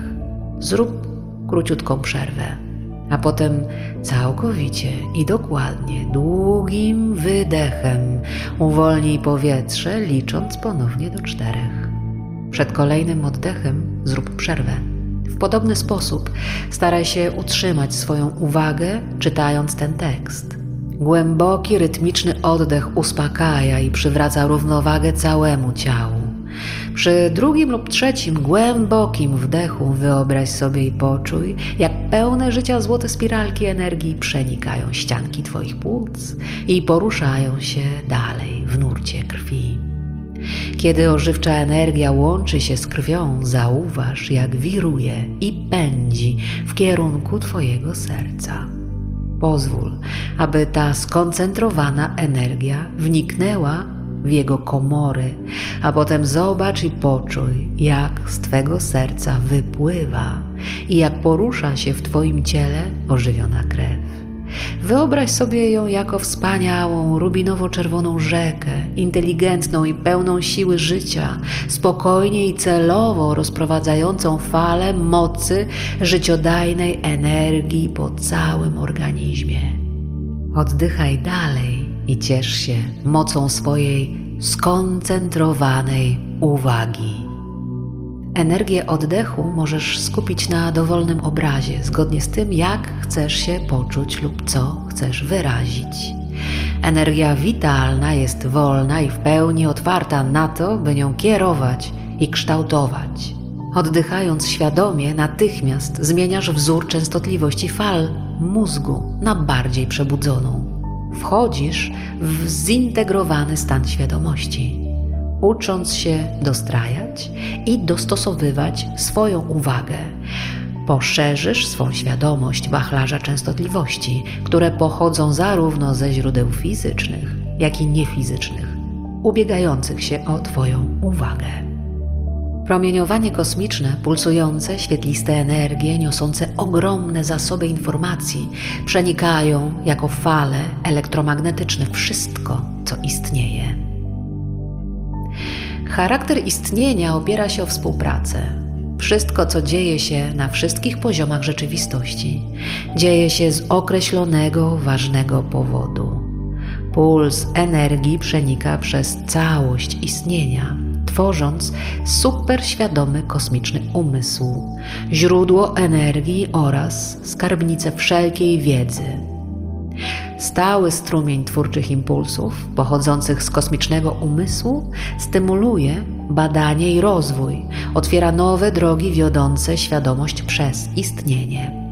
zrób króciutką przerwę, a potem całkowicie i dokładnie długim wydechem uwolnij powietrze, licząc ponownie do czterech. Przed kolejnym oddechem zrób przerwę. W podobny sposób staraj się utrzymać swoją uwagę, czytając ten tekst. Głęboki, rytmiczny oddech uspokaja i przywraca równowagę całemu ciału. Przy drugim lub trzecim głębokim wdechu wyobraź sobie i poczuj, jak pełne życia złote spiralki energii przenikają ścianki Twoich płuc i poruszają się dalej w nurcie krwi. Kiedy ożywcza energia łączy się z krwią, zauważ, jak wiruje i pędzi w kierunku Twojego serca. Pozwól, aby ta skoncentrowana energia wniknęła w jego komory, a potem zobacz i poczuj, jak z Twego serca wypływa i jak porusza się w Twoim ciele ożywiona krew. Wyobraź sobie ją jako wspaniałą, rubinowo-czerwoną rzekę, inteligentną i pełną siły życia, spokojnie i celowo rozprowadzającą falę mocy życiodajnej energii po całym organizmie. Oddychaj dalej i ciesz się mocą swojej skoncentrowanej uwagi. Energię oddechu możesz skupić na dowolnym obrazie, zgodnie z tym, jak chcesz się poczuć lub co chcesz wyrazić. Energia witalna jest wolna i w pełni otwarta na to, by nią kierować i kształtować. Oddychając świadomie, natychmiast zmieniasz wzór częstotliwości fal mózgu na bardziej przebudzoną. Wchodzisz w zintegrowany stan świadomości ucząc się dostrajać i dostosowywać swoją uwagę. Poszerzysz swą świadomość wachlarza częstotliwości, które pochodzą zarówno ze źródeł fizycznych, jak i niefizycznych, ubiegających się o Twoją uwagę. Promieniowanie kosmiczne, pulsujące, świetliste energie, niosące ogromne zasoby informacji, przenikają jako fale elektromagnetyczne wszystko, co istnieje. Charakter istnienia opiera się o współpracę. Wszystko, co dzieje się na wszystkich poziomach rzeczywistości, dzieje się z określonego, ważnego powodu. Puls energii przenika przez całość istnienia, tworząc superświadomy kosmiczny umysł, źródło energii oraz skarbnicę wszelkiej wiedzy. Stały strumień twórczych impulsów pochodzących z kosmicznego umysłu stymuluje badanie i rozwój, otwiera nowe drogi wiodące świadomość przez istnienie.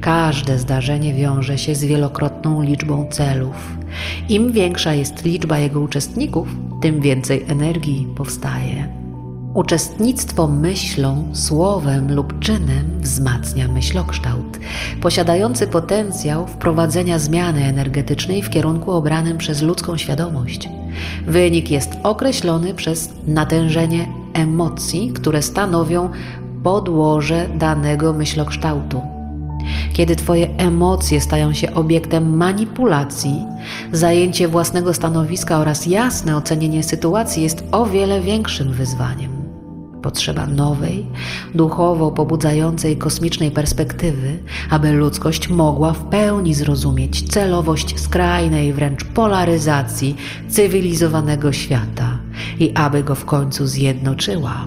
Każde zdarzenie wiąże się z wielokrotną liczbą celów. Im większa jest liczba jego uczestników, tym więcej energii powstaje. Uczestnictwo myślą, słowem lub czynem wzmacnia myślokształt, posiadający potencjał wprowadzenia zmiany energetycznej w kierunku obranym przez ludzką świadomość. Wynik jest określony przez natężenie emocji, które stanowią podłoże danego myślokształtu. Kiedy Twoje emocje stają się obiektem manipulacji, zajęcie własnego stanowiska oraz jasne ocenienie sytuacji jest o wiele większym wyzwaniem. Potrzeba nowej, duchowo pobudzającej kosmicznej perspektywy, aby ludzkość mogła w pełni zrozumieć celowość skrajnej wręcz polaryzacji cywilizowanego świata i aby go w końcu zjednoczyła.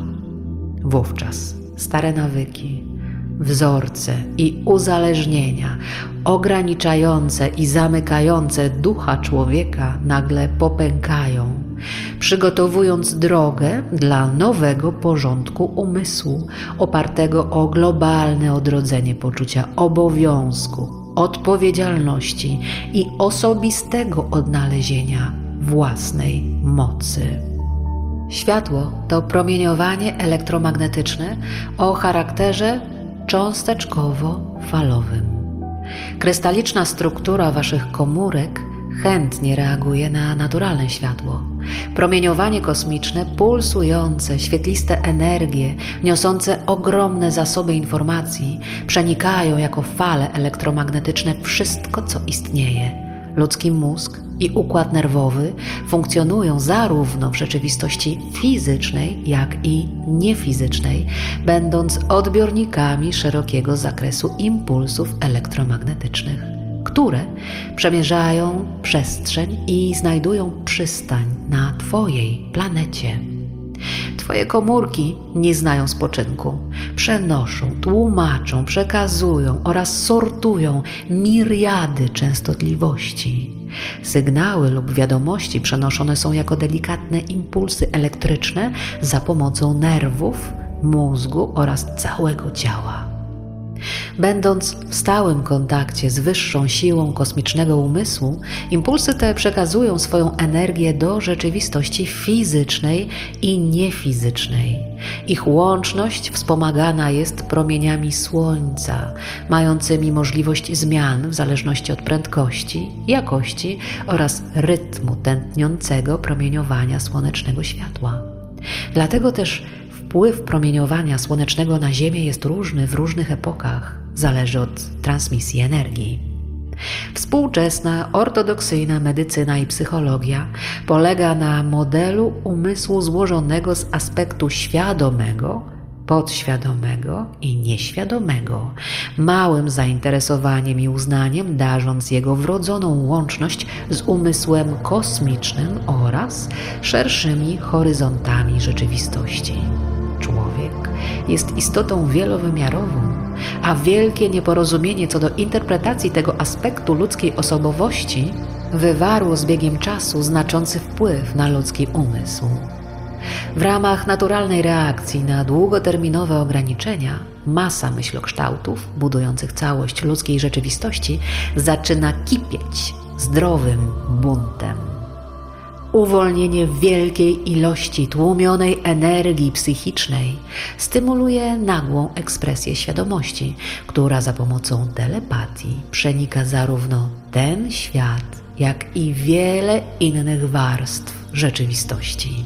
Wówczas stare nawyki, wzorce i uzależnienia ograniczające i zamykające ducha człowieka nagle popękają przygotowując drogę dla nowego porządku umysłu, opartego o globalne odrodzenie poczucia obowiązku, odpowiedzialności i osobistego odnalezienia własnej mocy. Światło to promieniowanie elektromagnetyczne o charakterze cząsteczkowo-falowym. Krystaliczna struktura waszych komórek chętnie reaguje na naturalne światło. Promieniowanie kosmiczne, pulsujące, świetliste energie, niosące ogromne zasoby informacji, przenikają jako fale elektromagnetyczne wszystko, co istnieje. Ludzki mózg i układ nerwowy funkcjonują zarówno w rzeczywistości fizycznej, jak i niefizycznej, będąc odbiornikami szerokiego zakresu impulsów elektromagnetycznych które przemierzają przestrzeń i znajdują przystań na Twojej planecie. Twoje komórki nie znają spoczynku. Przenoszą, tłumaczą, przekazują oraz sortują miriady częstotliwości. Sygnały lub wiadomości przenoszone są jako delikatne impulsy elektryczne za pomocą nerwów, mózgu oraz całego ciała. Będąc w stałym kontakcie z wyższą siłą kosmicznego umysłu, impulsy te przekazują swoją energię do rzeczywistości fizycznej i niefizycznej. Ich łączność wspomagana jest promieniami Słońca, mającymi możliwość zmian w zależności od prędkości, jakości oraz rytmu tętniącego promieniowania słonecznego światła. Dlatego też Wpływ promieniowania słonecznego na Ziemię jest różny w różnych epokach, zależy od transmisji energii. Współczesna, ortodoksyjna medycyna i psychologia polega na modelu umysłu złożonego z aspektu świadomego, podświadomego i nieświadomego, małym zainteresowaniem i uznaniem darząc jego wrodzoną łączność z umysłem kosmicznym oraz szerszymi horyzontami rzeczywistości. Człowiek jest istotą wielowymiarową, a wielkie nieporozumienie co do interpretacji tego aspektu ludzkiej osobowości wywarło z biegiem czasu znaczący wpływ na ludzki umysł. W ramach naturalnej reakcji na długoterminowe ograniczenia, masa myślokształtów budujących całość ludzkiej rzeczywistości zaczyna kipieć zdrowym buntem. Uwolnienie wielkiej ilości tłumionej energii psychicznej stymuluje nagłą ekspresję świadomości, która za pomocą telepatii przenika zarówno ten świat, jak i wiele innych warstw rzeczywistości.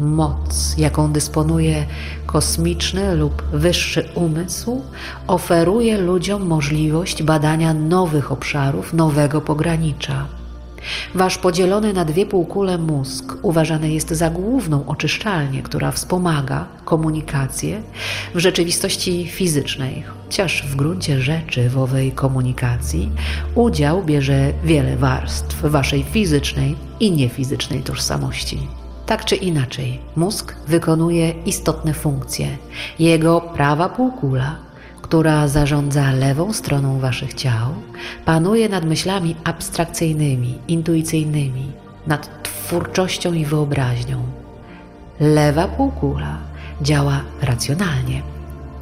Moc, jaką dysponuje kosmiczny lub wyższy umysł, oferuje ludziom możliwość badania nowych obszarów, nowego pogranicza Wasz podzielony na dwie półkule mózg uważany jest za główną oczyszczalnię, która wspomaga komunikację w rzeczywistości fizycznej, chociaż w gruncie rzeczy w owej komunikacji udział bierze wiele warstw waszej fizycznej i niefizycznej tożsamości. Tak czy inaczej, mózg wykonuje istotne funkcje. Jego prawa półkula która zarządza lewą stroną waszych ciał, panuje nad myślami abstrakcyjnymi, intuicyjnymi, nad twórczością i wyobraźnią. Lewa półkula działa racjonalnie,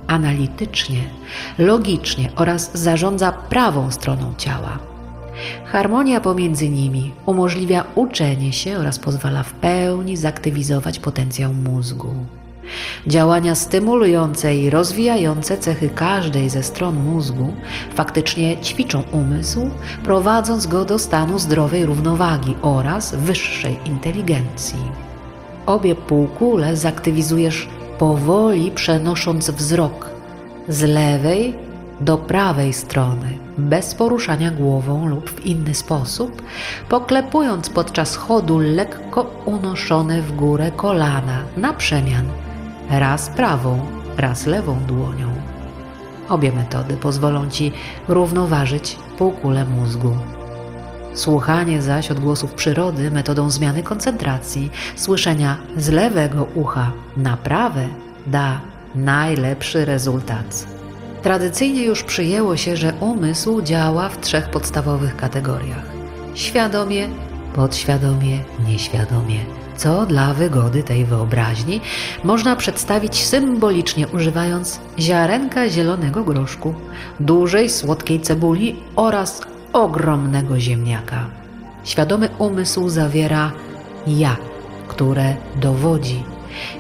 analitycznie, logicznie oraz zarządza prawą stroną ciała. Harmonia pomiędzy nimi umożliwia uczenie się oraz pozwala w pełni zaktywizować potencjał mózgu. Działania stymulujące i rozwijające cechy każdej ze stron mózgu faktycznie ćwiczą umysł, prowadząc go do stanu zdrowej równowagi oraz wyższej inteligencji. Obie półkule zaktywizujesz powoli przenosząc wzrok z lewej do prawej strony, bez poruszania głową lub w inny sposób, poklepując podczas chodu lekko unoszone w górę kolana na przemian raz prawą, raz lewą dłonią. Obie metody pozwolą Ci równoważyć półkulę mózgu. Słuchanie zaś odgłosów przyrody metodą zmiany koncentracji, słyszenia z lewego ucha na prawe da najlepszy rezultat. Tradycyjnie już przyjęło się, że umysł działa w trzech podstawowych kategoriach: świadomie, podświadomie, nieświadomie co dla wygody tej wyobraźni można przedstawić symbolicznie używając ziarenka zielonego groszku, dużej słodkiej cebuli oraz ogromnego ziemniaka. Świadomy umysł zawiera ja, które dowodzi,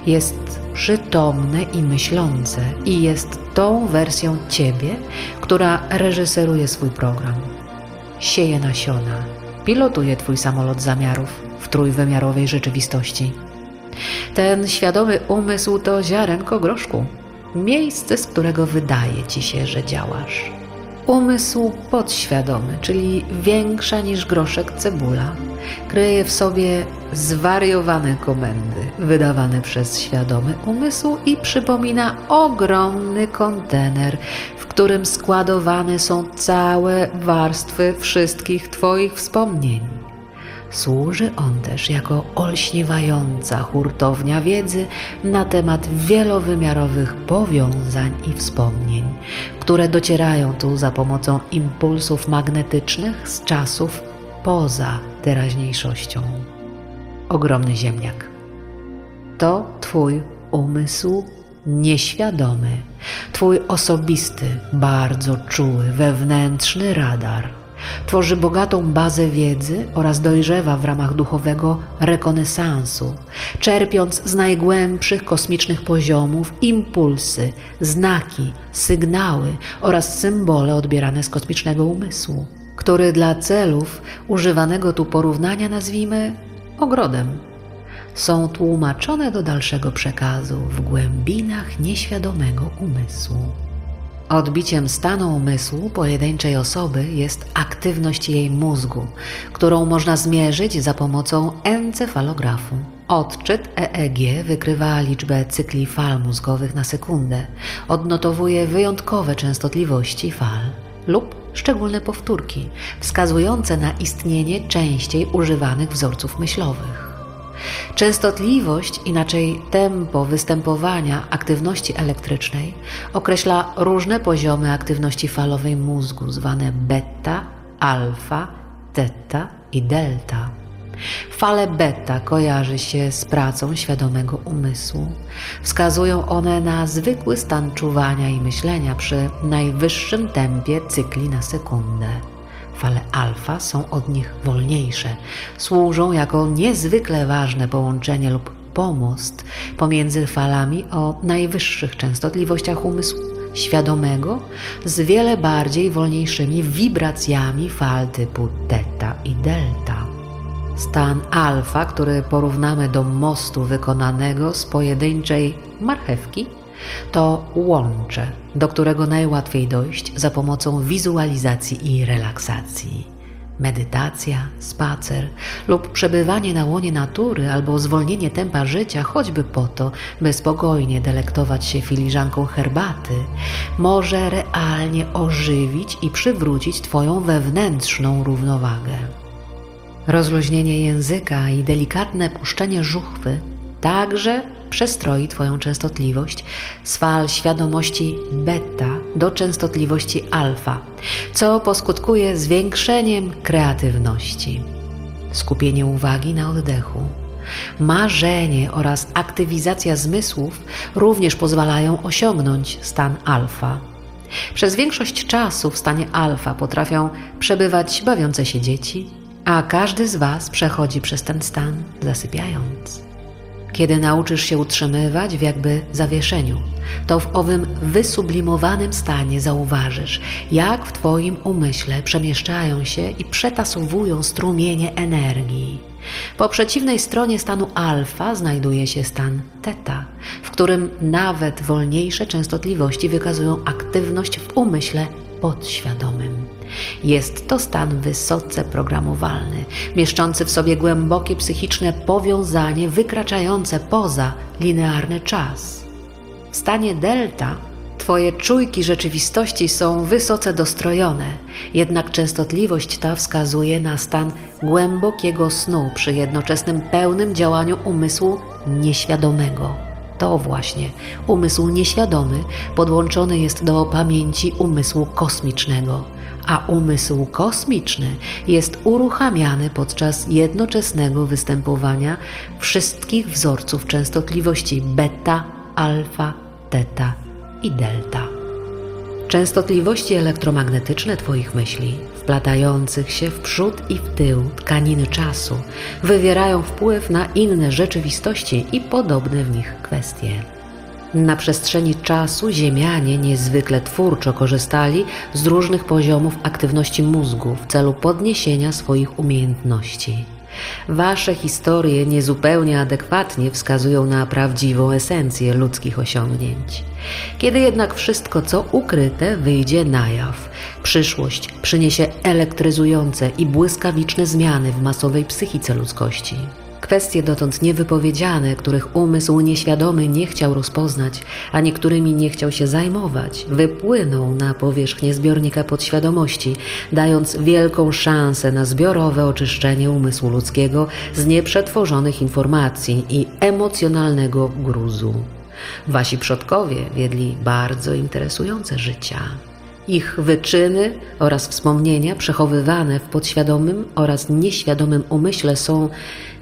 jest przytomne i myślące i jest tą wersją ciebie, która reżyseruje swój program. Sieje nasiona, pilotuje twój samolot zamiarów w trójwymiarowej rzeczywistości. Ten świadomy umysł to ziarenko groszku, miejsce, z którego wydaje ci się, że działasz. Umysł podświadomy, czyli większa niż groszek cebula, kryje w sobie zwariowane komendy wydawane przez świadomy umysł i przypomina ogromny kontener, w którym składowane są całe warstwy wszystkich Twoich wspomnień. Służy on też jako olśniewająca hurtownia wiedzy na temat wielowymiarowych powiązań i wspomnień, które docierają tu za pomocą impulsów magnetycznych z czasów poza teraźniejszością. Ogromny ziemniak. To Twój umysł nieświadomy, Twój osobisty, bardzo czuły, wewnętrzny radar. Tworzy bogatą bazę wiedzy oraz dojrzewa w ramach duchowego rekonesansu, czerpiąc z najgłębszych kosmicznych poziomów impulsy, znaki, sygnały oraz symbole odbierane z kosmicznego umysłu, który dla celów używanego tu porównania nazwijmy ogrodem są tłumaczone do dalszego przekazu w głębinach nieświadomego umysłu. Odbiciem stanu umysłu pojedynczej osoby jest aktywność jej mózgu, którą można zmierzyć za pomocą encefalografu. Odczyt EEG wykrywa liczbę cykli fal mózgowych na sekundę, odnotowuje wyjątkowe częstotliwości fal lub szczególne powtórki, wskazujące na istnienie częściej używanych wzorców myślowych. Częstotliwość, inaczej tempo występowania aktywności elektrycznej określa różne poziomy aktywności falowej mózgu, zwane beta, alfa, teta i delta. Fale beta kojarzy się z pracą świadomego umysłu. Wskazują one na zwykły stan czuwania i myślenia przy najwyższym tempie cykli na sekundę. Fale alfa są od nich wolniejsze, służą jako niezwykle ważne połączenie lub pomost pomiędzy falami o najwyższych częstotliwościach umysłu świadomego z wiele bardziej wolniejszymi wibracjami fal typu teta i delta. Stan alfa, który porównamy do mostu wykonanego z pojedynczej marchewki, to łącze, do którego najłatwiej dojść za pomocą wizualizacji i relaksacji. Medytacja, spacer lub przebywanie na łonie natury albo zwolnienie tempa życia, choćby po to, by spokojnie delektować się filiżanką herbaty, może realnie ożywić i przywrócić Twoją wewnętrzną równowagę. Rozluźnienie języka i delikatne puszczenie żuchwy także przestroi Twoją częstotliwość z fal świadomości beta do częstotliwości alfa, co poskutkuje zwiększeniem kreatywności. Skupienie uwagi na oddechu, marzenie oraz aktywizacja zmysłów również pozwalają osiągnąć stan alfa. Przez większość czasu w stanie alfa potrafią przebywać bawiące się dzieci, a każdy z Was przechodzi przez ten stan zasypiając. Kiedy nauczysz się utrzymywać w jakby zawieszeniu, to w owym wysublimowanym stanie zauważysz, jak w Twoim umyśle przemieszczają się i przetasowują strumienie energii. Po przeciwnej stronie stanu alfa znajduje się stan teta, w którym nawet wolniejsze częstotliwości wykazują aktywność w umyśle podświadomym. Jest to stan wysoce programowalny, mieszczący w sobie głębokie psychiczne powiązanie wykraczające poza linearny czas. W stanie delta Twoje czujki rzeczywistości są wysoce dostrojone, jednak częstotliwość ta wskazuje na stan głębokiego snu przy jednoczesnym pełnym działaniu umysłu nieświadomego. To właśnie umysł nieświadomy podłączony jest do pamięci umysłu kosmicznego a umysł kosmiczny jest uruchamiany podczas jednoczesnego występowania wszystkich wzorców częstotliwości beta, alfa, teta i delta. Częstotliwości elektromagnetyczne Twoich myśli, wplatających się w przód i w tył tkaniny czasu, wywierają wpływ na inne rzeczywistości i podobne w nich kwestie. Na przestrzeni czasu Ziemianie niezwykle twórczo korzystali z różnych poziomów aktywności mózgu w celu podniesienia swoich umiejętności. Wasze historie niezupełnie adekwatnie wskazują na prawdziwą esencję ludzkich osiągnięć. Kiedy jednak wszystko, co ukryte, wyjdzie na jaw, przyszłość przyniesie elektryzujące i błyskawiczne zmiany w masowej psychice ludzkości. Kwestie dotąd niewypowiedziane, których umysł nieświadomy nie chciał rozpoznać, a niektórymi nie chciał się zajmować, wypłyną na powierzchnię zbiornika podświadomości, dając wielką szansę na zbiorowe oczyszczenie umysłu ludzkiego z nieprzetworzonych informacji i emocjonalnego gruzu. Wasi przodkowie wiedli bardzo interesujące życia. Ich wyczyny oraz wspomnienia przechowywane w podświadomym oraz nieświadomym umyśle są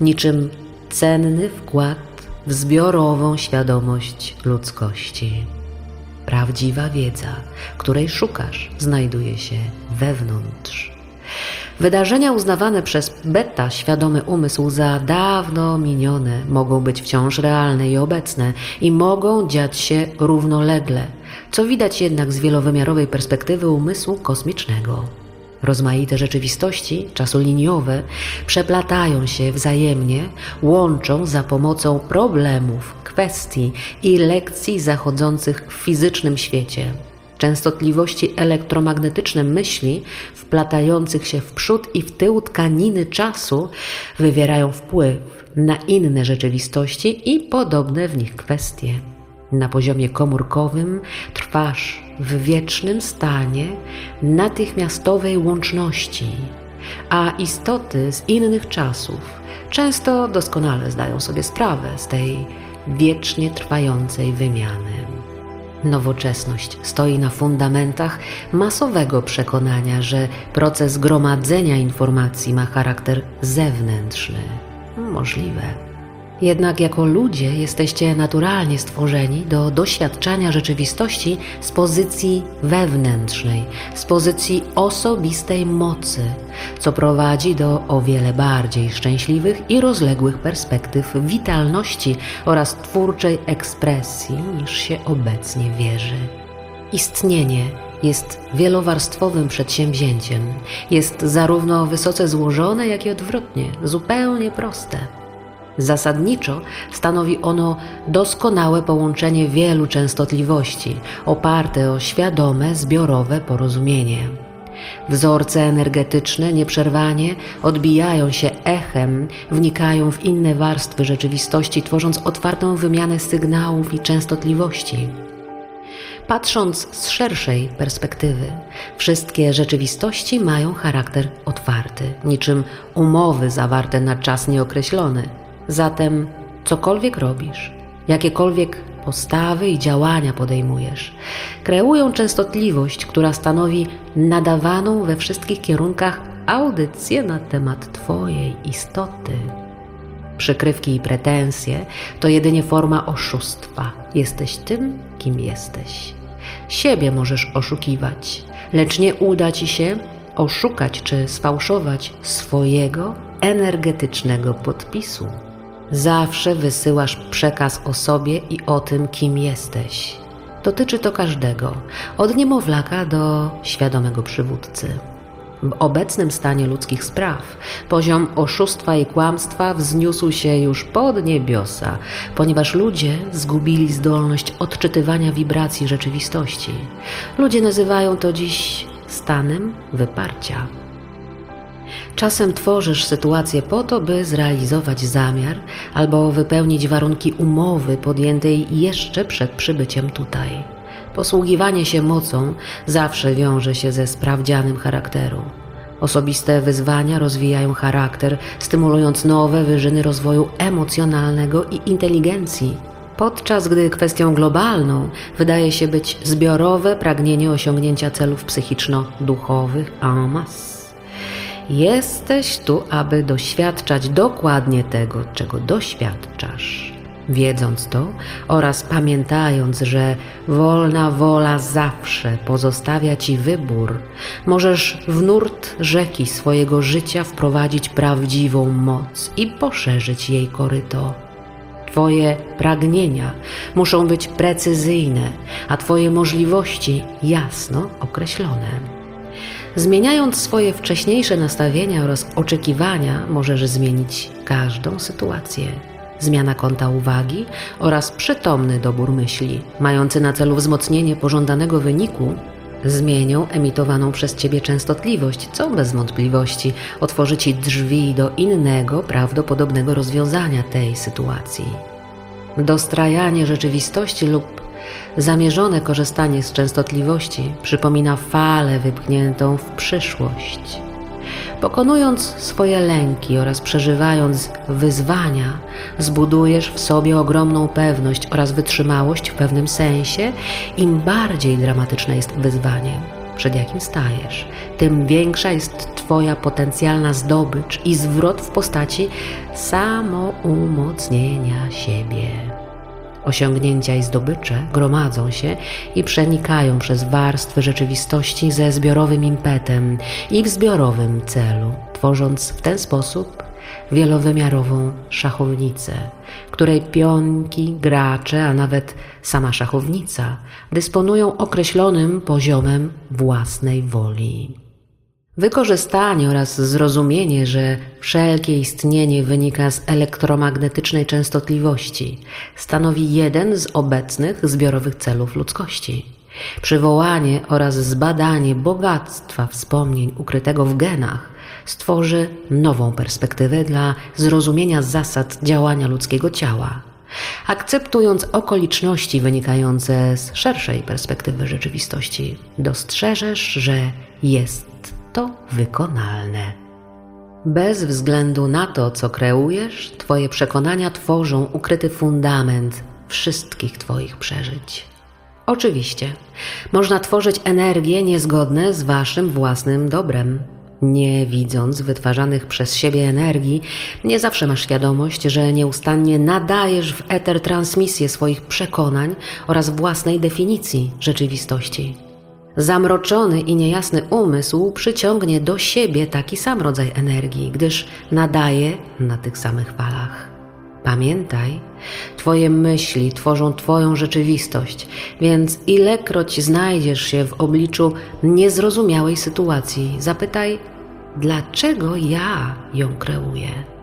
niczym cenny wkład w zbiorową świadomość ludzkości. Prawdziwa wiedza, której szukasz, znajduje się wewnątrz. Wydarzenia uznawane przez beta świadomy umysł za dawno minione mogą być wciąż realne i obecne i mogą dziać się równolegle, co widać jednak z wielowymiarowej perspektywy umysłu kosmicznego. Rozmaite rzeczywistości, czasoliniowe, przeplatają się wzajemnie, łączą za pomocą problemów, kwestii i lekcji zachodzących w fizycznym świecie. Częstotliwości elektromagnetyczne myśli, wplatających się w przód i w tył tkaniny czasu, wywierają wpływ na inne rzeczywistości i podobne w nich kwestie. Na poziomie komórkowym trwasz w wiecznym stanie natychmiastowej łączności, a istoty z innych czasów często doskonale zdają sobie sprawę z tej wiecznie trwającej wymiany. Nowoczesność stoi na fundamentach masowego przekonania, że proces gromadzenia informacji ma charakter zewnętrzny. Możliwe. Jednak jako ludzie jesteście naturalnie stworzeni do doświadczania rzeczywistości z pozycji wewnętrznej, z pozycji osobistej mocy, co prowadzi do o wiele bardziej szczęśliwych i rozległych perspektyw witalności oraz twórczej ekspresji niż się obecnie wierzy. Istnienie jest wielowarstwowym przedsięwzięciem, jest zarówno wysoce złożone, jak i odwrotnie, zupełnie proste. Zasadniczo stanowi ono doskonałe połączenie wielu częstotliwości, oparte o świadome, zbiorowe porozumienie. Wzorce energetyczne nieprzerwanie odbijają się echem, wnikają w inne warstwy rzeczywistości, tworząc otwartą wymianę sygnałów i częstotliwości. Patrząc z szerszej perspektywy, wszystkie rzeczywistości mają charakter otwarty, niczym umowy zawarte na czas nieokreślony Zatem cokolwiek robisz, jakiekolwiek postawy i działania podejmujesz, kreują częstotliwość, która stanowi nadawaną we wszystkich kierunkach audycję na temat Twojej istoty. Przykrywki i pretensje to jedynie forma oszustwa. Jesteś tym, kim jesteś. Siebie możesz oszukiwać, lecz nie uda ci się oszukać czy sfałszować swojego energetycznego podpisu. Zawsze wysyłasz przekaz o sobie i o tym, kim jesteś. Dotyczy to każdego, od niemowlaka do świadomego przywódcy. W obecnym stanie ludzkich spraw poziom oszustwa i kłamstwa wzniósł się już pod niebiosa, ponieważ ludzie zgubili zdolność odczytywania wibracji rzeczywistości. Ludzie nazywają to dziś stanem wyparcia. Czasem tworzysz sytuację po to, by zrealizować zamiar albo wypełnić warunki umowy podjętej jeszcze przed przybyciem tutaj. Posługiwanie się mocą zawsze wiąże się ze sprawdzianym charakteru. Osobiste wyzwania rozwijają charakter, stymulując nowe wyżyny rozwoju emocjonalnego i inteligencji, podczas gdy kwestią globalną wydaje się być zbiorowe pragnienie osiągnięcia celów psychiczno-duchowych en masse. Jesteś tu, aby doświadczać dokładnie tego, czego doświadczasz. Wiedząc to oraz pamiętając, że wolna wola zawsze pozostawia ci wybór, możesz w nurt rzeki swojego życia wprowadzić prawdziwą moc i poszerzyć jej koryto. Twoje pragnienia muszą być precyzyjne, a Twoje możliwości jasno określone. Zmieniając swoje wcześniejsze nastawienia oraz oczekiwania, możesz zmienić każdą sytuację. Zmiana kąta uwagi oraz przytomny dobór myśli, mający na celu wzmocnienie pożądanego wyniku, zmienią emitowaną przez Ciebie częstotliwość, co bez wątpliwości otworzy Ci drzwi do innego, prawdopodobnego rozwiązania tej sytuacji. Dostrajanie rzeczywistości lub Zamierzone korzystanie z częstotliwości przypomina falę wypchniętą w przyszłość. Pokonując swoje lęki oraz przeżywając wyzwania, zbudujesz w sobie ogromną pewność oraz wytrzymałość w pewnym sensie, im bardziej dramatyczne jest wyzwanie. przed jakim stajesz, tym większa jest Twoja potencjalna zdobycz i zwrot w postaci samoumocnienia siebie. Osiągnięcia i zdobycze gromadzą się i przenikają przez warstwy rzeczywistości ze zbiorowym impetem i w zbiorowym celu, tworząc w ten sposób wielowymiarową szachownicę, której pionki, gracze, a nawet sama szachownica dysponują określonym poziomem własnej woli. Wykorzystanie oraz zrozumienie, że wszelkie istnienie wynika z elektromagnetycznej częstotliwości, stanowi jeden z obecnych zbiorowych celów ludzkości. Przywołanie oraz zbadanie bogactwa wspomnień ukrytego w genach stworzy nową perspektywę dla zrozumienia zasad działania ludzkiego ciała, akceptując okoliczności wynikające z szerszej perspektywy rzeczywistości. Dostrzeżesz, że jest to wykonalne. Bez względu na to, co kreujesz, Twoje przekonania tworzą ukryty fundament wszystkich Twoich przeżyć. Oczywiście, można tworzyć energie niezgodne z Waszym własnym dobrem. Nie widząc wytwarzanych przez siebie energii, nie zawsze masz świadomość, że nieustannie nadajesz w eter transmisję swoich przekonań oraz własnej definicji rzeczywistości. Zamroczony i niejasny umysł przyciągnie do siebie taki sam rodzaj energii, gdyż nadaje na tych samych falach. Pamiętaj, Twoje myśli tworzą Twoją rzeczywistość, więc ilekroć znajdziesz się w obliczu niezrozumiałej sytuacji, zapytaj, dlaczego ja ją kreuję.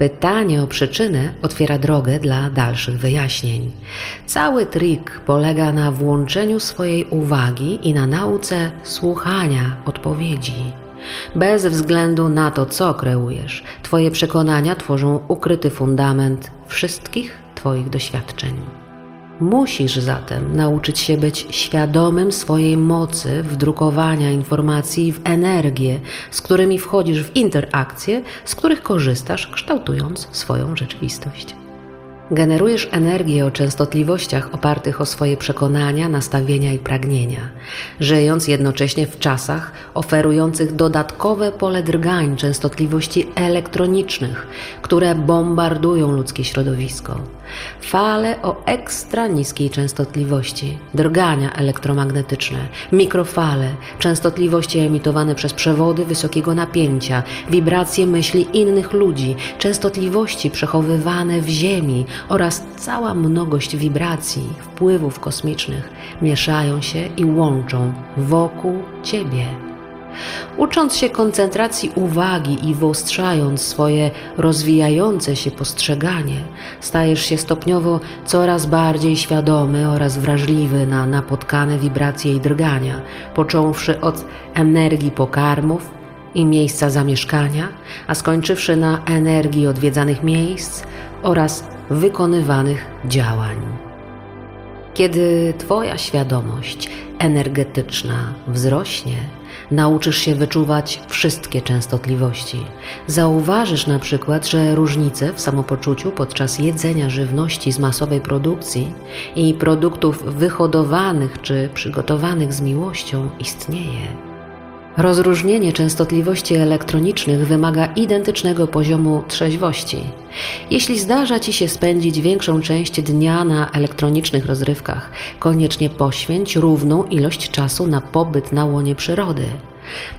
Pytanie o przyczynę otwiera drogę dla dalszych wyjaśnień. Cały trik polega na włączeniu swojej uwagi i na nauce słuchania odpowiedzi. Bez względu na to, co kreujesz, Twoje przekonania tworzą ukryty fundament wszystkich Twoich doświadczeń. Musisz zatem nauczyć się być świadomym swojej mocy wdrukowania informacji w energię, z którymi wchodzisz w interakcje, z których korzystasz, kształtując swoją rzeczywistość. Generujesz energię o częstotliwościach opartych o swoje przekonania, nastawienia i pragnienia, żyjąc jednocześnie w czasach oferujących dodatkowe pole drgań częstotliwości elektronicznych, które bombardują ludzkie środowisko. Fale o ekstra niskiej częstotliwości, drgania elektromagnetyczne, mikrofale, częstotliwości emitowane przez przewody wysokiego napięcia, wibracje myśli innych ludzi, częstotliwości przechowywane w Ziemi oraz cała mnogość wibracji, wpływów kosmicznych mieszają się i łączą wokół Ciebie. Ucząc się koncentracji uwagi i wyostrzając swoje rozwijające się postrzeganie, stajesz się stopniowo coraz bardziej świadomy oraz wrażliwy na napotkane wibracje i drgania, począwszy od energii pokarmów i miejsca zamieszkania, a skończywszy na energii odwiedzanych miejsc oraz wykonywanych działań. Kiedy Twoja świadomość energetyczna wzrośnie, nauczysz się wyczuwać wszystkie częstotliwości. Zauważysz na przykład, że różnice w samopoczuciu podczas jedzenia żywności z masowej produkcji i produktów wyhodowanych czy przygotowanych z miłością istnieje. Rozróżnienie częstotliwości elektronicznych wymaga identycznego poziomu trzeźwości. Jeśli zdarza Ci się spędzić większą część dnia na elektronicznych rozrywkach, koniecznie poświęć równą ilość czasu na pobyt na łonie przyrody.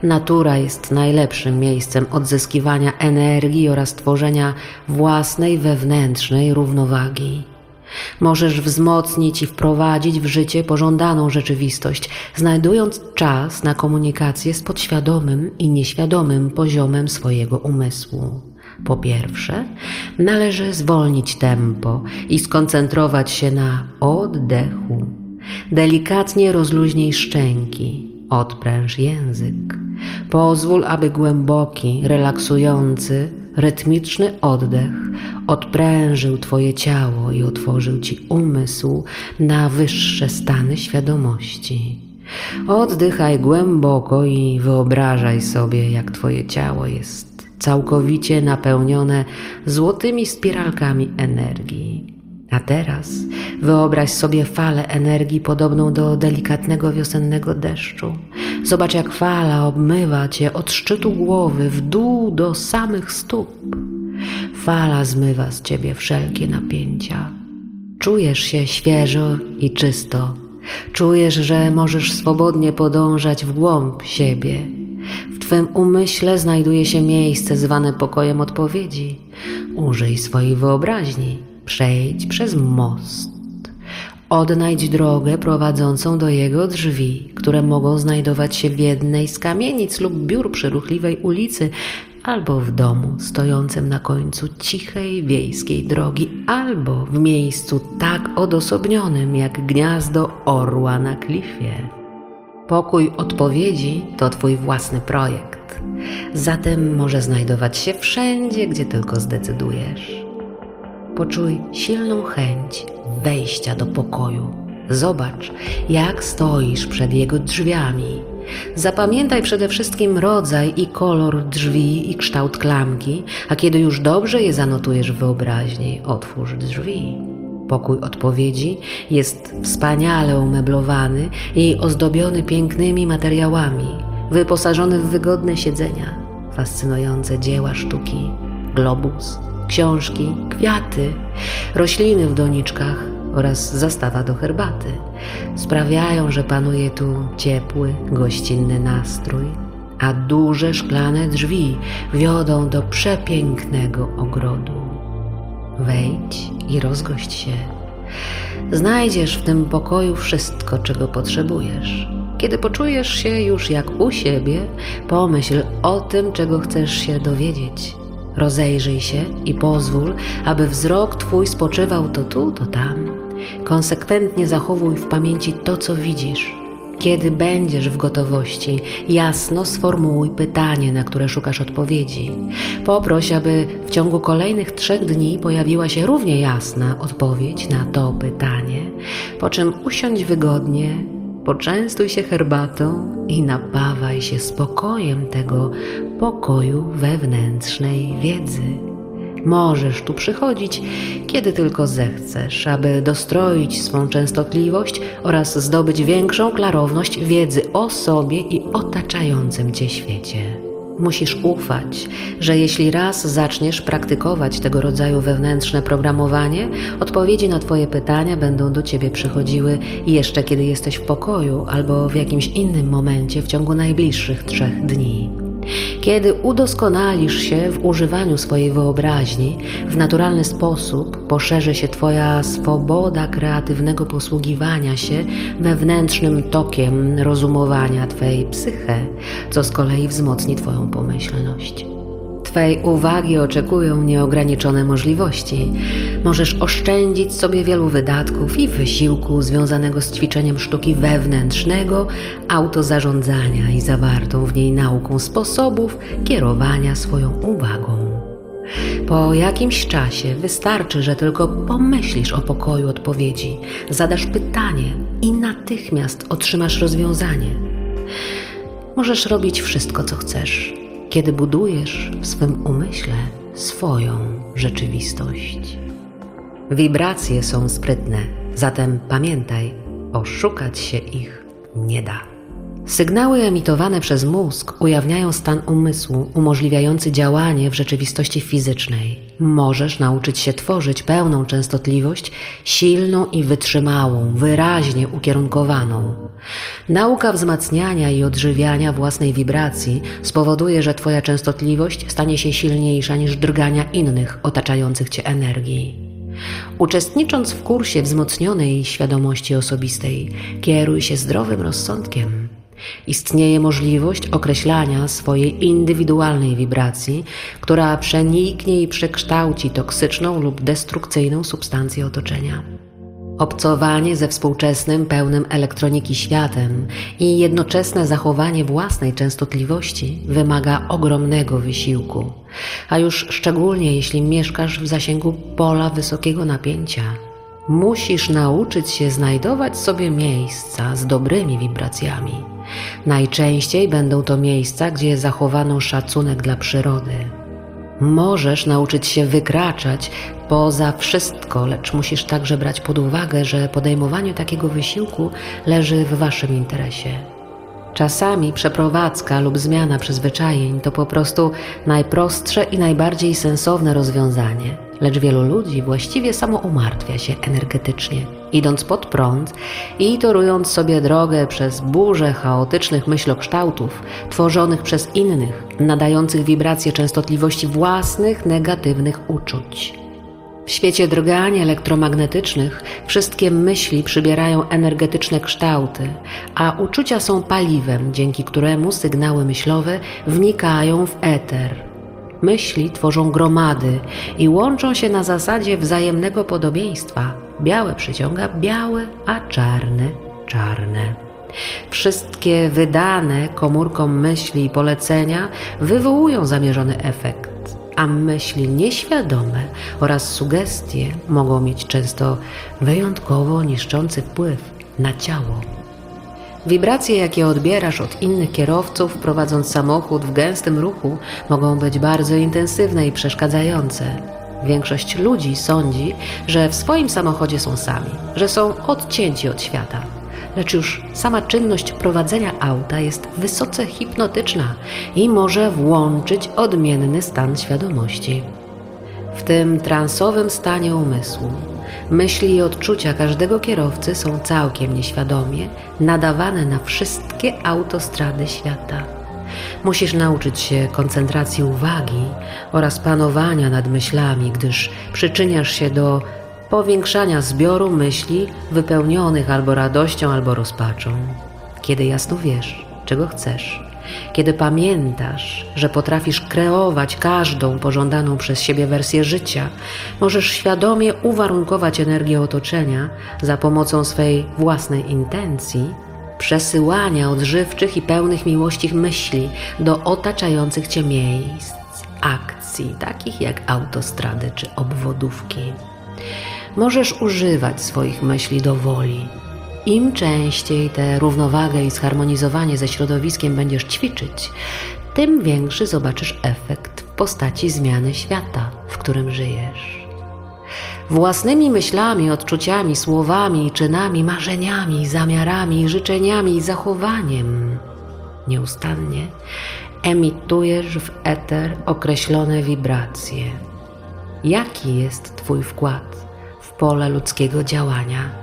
Natura jest najlepszym miejscem odzyskiwania energii oraz tworzenia własnej wewnętrznej równowagi. Możesz wzmocnić i wprowadzić w życie pożądaną rzeczywistość, znajdując czas na komunikację z podświadomym i nieświadomym poziomem swojego umysłu. Po pierwsze, należy zwolnić tempo i skoncentrować się na oddechu. Delikatnie rozluźnij szczęki, odpręż język. Pozwól, aby głęboki, relaksujący, rytmiczny oddech odprężył Twoje ciało i otworzył Ci umysł na wyższe stany świadomości. Oddychaj głęboko i wyobrażaj sobie, jak Twoje ciało jest całkowicie napełnione złotymi spiralkami energii. A teraz wyobraź sobie falę energii podobną do delikatnego wiosennego deszczu. Zobacz, jak fala obmywa cię od szczytu głowy w dół do samych stóp. Fala zmywa z ciebie wszelkie napięcia. Czujesz się świeżo i czysto. Czujesz, że możesz swobodnie podążać w głąb siebie. W Twym umyśle znajduje się miejsce zwane pokojem odpowiedzi. Użyj swojej wyobraźni Przejdź przez most. Odnajdź drogę prowadzącą do jego drzwi, które mogą znajdować się w jednej z kamienic lub biur przy ruchliwej ulicy, albo w domu stojącym na końcu cichej wiejskiej drogi, albo w miejscu tak odosobnionym jak gniazdo orła na klifie. Pokój odpowiedzi to Twój własny projekt, zatem może znajdować się wszędzie, gdzie tylko zdecydujesz. Poczuj silną chęć wejścia do pokoju. Zobacz, jak stoisz przed jego drzwiami. Zapamiętaj przede wszystkim rodzaj i kolor drzwi i kształt klamki, a kiedy już dobrze je zanotujesz w wyobraźni, otwórz drzwi. Pokój odpowiedzi jest wspaniale umeblowany i ozdobiony pięknymi materiałami, wyposażony w wygodne siedzenia, fascynujące dzieła sztuki, globus, książki, kwiaty, rośliny w doniczkach oraz zastawa do herbaty sprawiają, że panuje tu ciepły, gościnny nastrój, a duże szklane drzwi wiodą do przepięknego ogrodu. Wejdź i rozgość się. Znajdziesz w tym pokoju wszystko, czego potrzebujesz. Kiedy poczujesz się już jak u siebie, pomyśl o tym, czego chcesz się dowiedzieć Rozejrzyj się i pozwól, aby wzrok Twój spoczywał to tu, to tam. Konsekwentnie zachowuj w pamięci to, co widzisz. Kiedy będziesz w gotowości, jasno sformułuj pytanie, na które szukasz odpowiedzi. Poproś, aby w ciągu kolejnych trzech dni pojawiła się równie jasna odpowiedź na to pytanie, po czym usiądź wygodnie Poczęstuj się herbatą i napawaj się spokojem tego pokoju wewnętrznej wiedzy. Możesz tu przychodzić, kiedy tylko zechcesz, aby dostroić swą częstotliwość oraz zdobyć większą klarowność wiedzy o sobie i otaczającym cię świecie. Musisz ufać, że jeśli raz zaczniesz praktykować tego rodzaju wewnętrzne programowanie, odpowiedzi na Twoje pytania będą do Ciebie przychodziły jeszcze kiedy jesteś w pokoju albo w jakimś innym momencie w ciągu najbliższych trzech dni. Kiedy udoskonalisz się w używaniu swojej wyobraźni, w naturalny sposób poszerzy się Twoja swoboda kreatywnego posługiwania się wewnętrznym tokiem rozumowania Twojej psyche, co z kolei wzmocni Twoją pomyślność. Twej uwagi oczekują nieograniczone możliwości. Możesz oszczędzić sobie wielu wydatków i wysiłku związanego z ćwiczeniem sztuki wewnętrznego, autozarządzania i zawartą w niej nauką sposobów kierowania swoją uwagą. Po jakimś czasie wystarczy, że tylko pomyślisz o pokoju odpowiedzi, zadasz pytanie i natychmiast otrzymasz rozwiązanie. Możesz robić wszystko, co chcesz kiedy budujesz w swym umyśle swoją rzeczywistość. Wibracje są sprytne, zatem pamiętaj, oszukać się ich nie da. Sygnały emitowane przez mózg ujawniają stan umysłu umożliwiający działanie w rzeczywistości fizycznej. Możesz nauczyć się tworzyć pełną częstotliwość, silną i wytrzymałą, wyraźnie ukierunkowaną. Nauka wzmacniania i odżywiania własnej wibracji spowoduje, że Twoja częstotliwość stanie się silniejsza niż drgania innych otaczających Cię energii. Uczestnicząc w kursie wzmocnionej świadomości osobistej, kieruj się zdrowym rozsądkiem. Istnieje możliwość określania swojej indywidualnej wibracji, która przeniknie i przekształci toksyczną lub destrukcyjną substancję otoczenia. Obcowanie ze współczesnym, pełnym elektroniki światem i jednoczesne zachowanie własnej częstotliwości wymaga ogromnego wysiłku, a już szczególnie jeśli mieszkasz w zasięgu pola wysokiego napięcia. Musisz nauczyć się znajdować sobie miejsca z dobrymi wibracjami. Najczęściej będą to miejsca, gdzie zachowano szacunek dla przyrody. Możesz nauczyć się wykraczać poza wszystko, lecz musisz także brać pod uwagę, że podejmowanie takiego wysiłku leży w Waszym interesie. Czasami przeprowadzka lub zmiana przyzwyczajeń to po prostu najprostsze i najbardziej sensowne rozwiązanie, lecz wielu ludzi właściwie samo umartwia się energetycznie, idąc pod prąd i torując sobie drogę przez burzę chaotycznych myślokształtów tworzonych przez innych, nadających wibracje częstotliwości własnych negatywnych uczuć. W świecie drgań elektromagnetycznych wszystkie myśli przybierają energetyczne kształty, a uczucia są paliwem, dzięki któremu sygnały myślowe wnikają w eter. Myśli tworzą gromady i łączą się na zasadzie wzajemnego podobieństwa. Białe przyciąga białe, a czarne czarne. Wszystkie wydane komórkom myśli i polecenia wywołują zamierzony efekt a myśli nieświadome oraz sugestie mogą mieć często wyjątkowo niszczący wpływ na ciało. Wibracje, jakie odbierasz od innych kierowców, prowadząc samochód w gęstym ruchu, mogą być bardzo intensywne i przeszkadzające. Większość ludzi sądzi, że w swoim samochodzie są sami, że są odcięci od świata lecz już sama czynność prowadzenia auta jest wysoce hipnotyczna i może włączyć odmienny stan świadomości. W tym transowym stanie umysłu myśli i odczucia każdego kierowcy są całkiem nieświadomie nadawane na wszystkie autostrady świata. Musisz nauczyć się koncentracji uwagi oraz panowania nad myślami, gdyż przyczyniasz się do powiększania zbioru myśli wypełnionych albo radością, albo rozpaczą. Kiedy jasno wiesz, czego chcesz, kiedy pamiętasz, że potrafisz kreować każdą pożądaną przez siebie wersję życia, możesz świadomie uwarunkować energię otoczenia za pomocą swej własnej intencji, przesyłania odżywczych i pełnych miłości myśli do otaczających cię miejsc, akcji, takich jak autostrady czy obwodówki możesz używać swoich myśli do woli. Im częściej tę równowagę i zharmonizowanie ze środowiskiem będziesz ćwiczyć, tym większy zobaczysz efekt w postaci zmiany świata, w którym żyjesz. Własnymi myślami, odczuciami, słowami, czynami, marzeniami, zamiarami, życzeniami i zachowaniem nieustannie emitujesz w eter określone wibracje. Jaki jest Twój wkład? pole ludzkiego działania.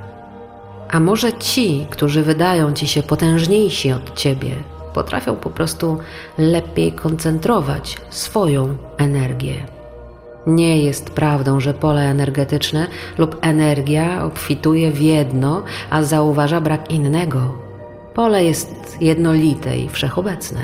A może ci, którzy wydają ci się potężniejsi od ciebie, potrafią po prostu lepiej koncentrować swoją energię. Nie jest prawdą, że pole energetyczne lub energia obfituje w jedno, a zauważa brak innego. Pole jest jednolite i wszechobecne.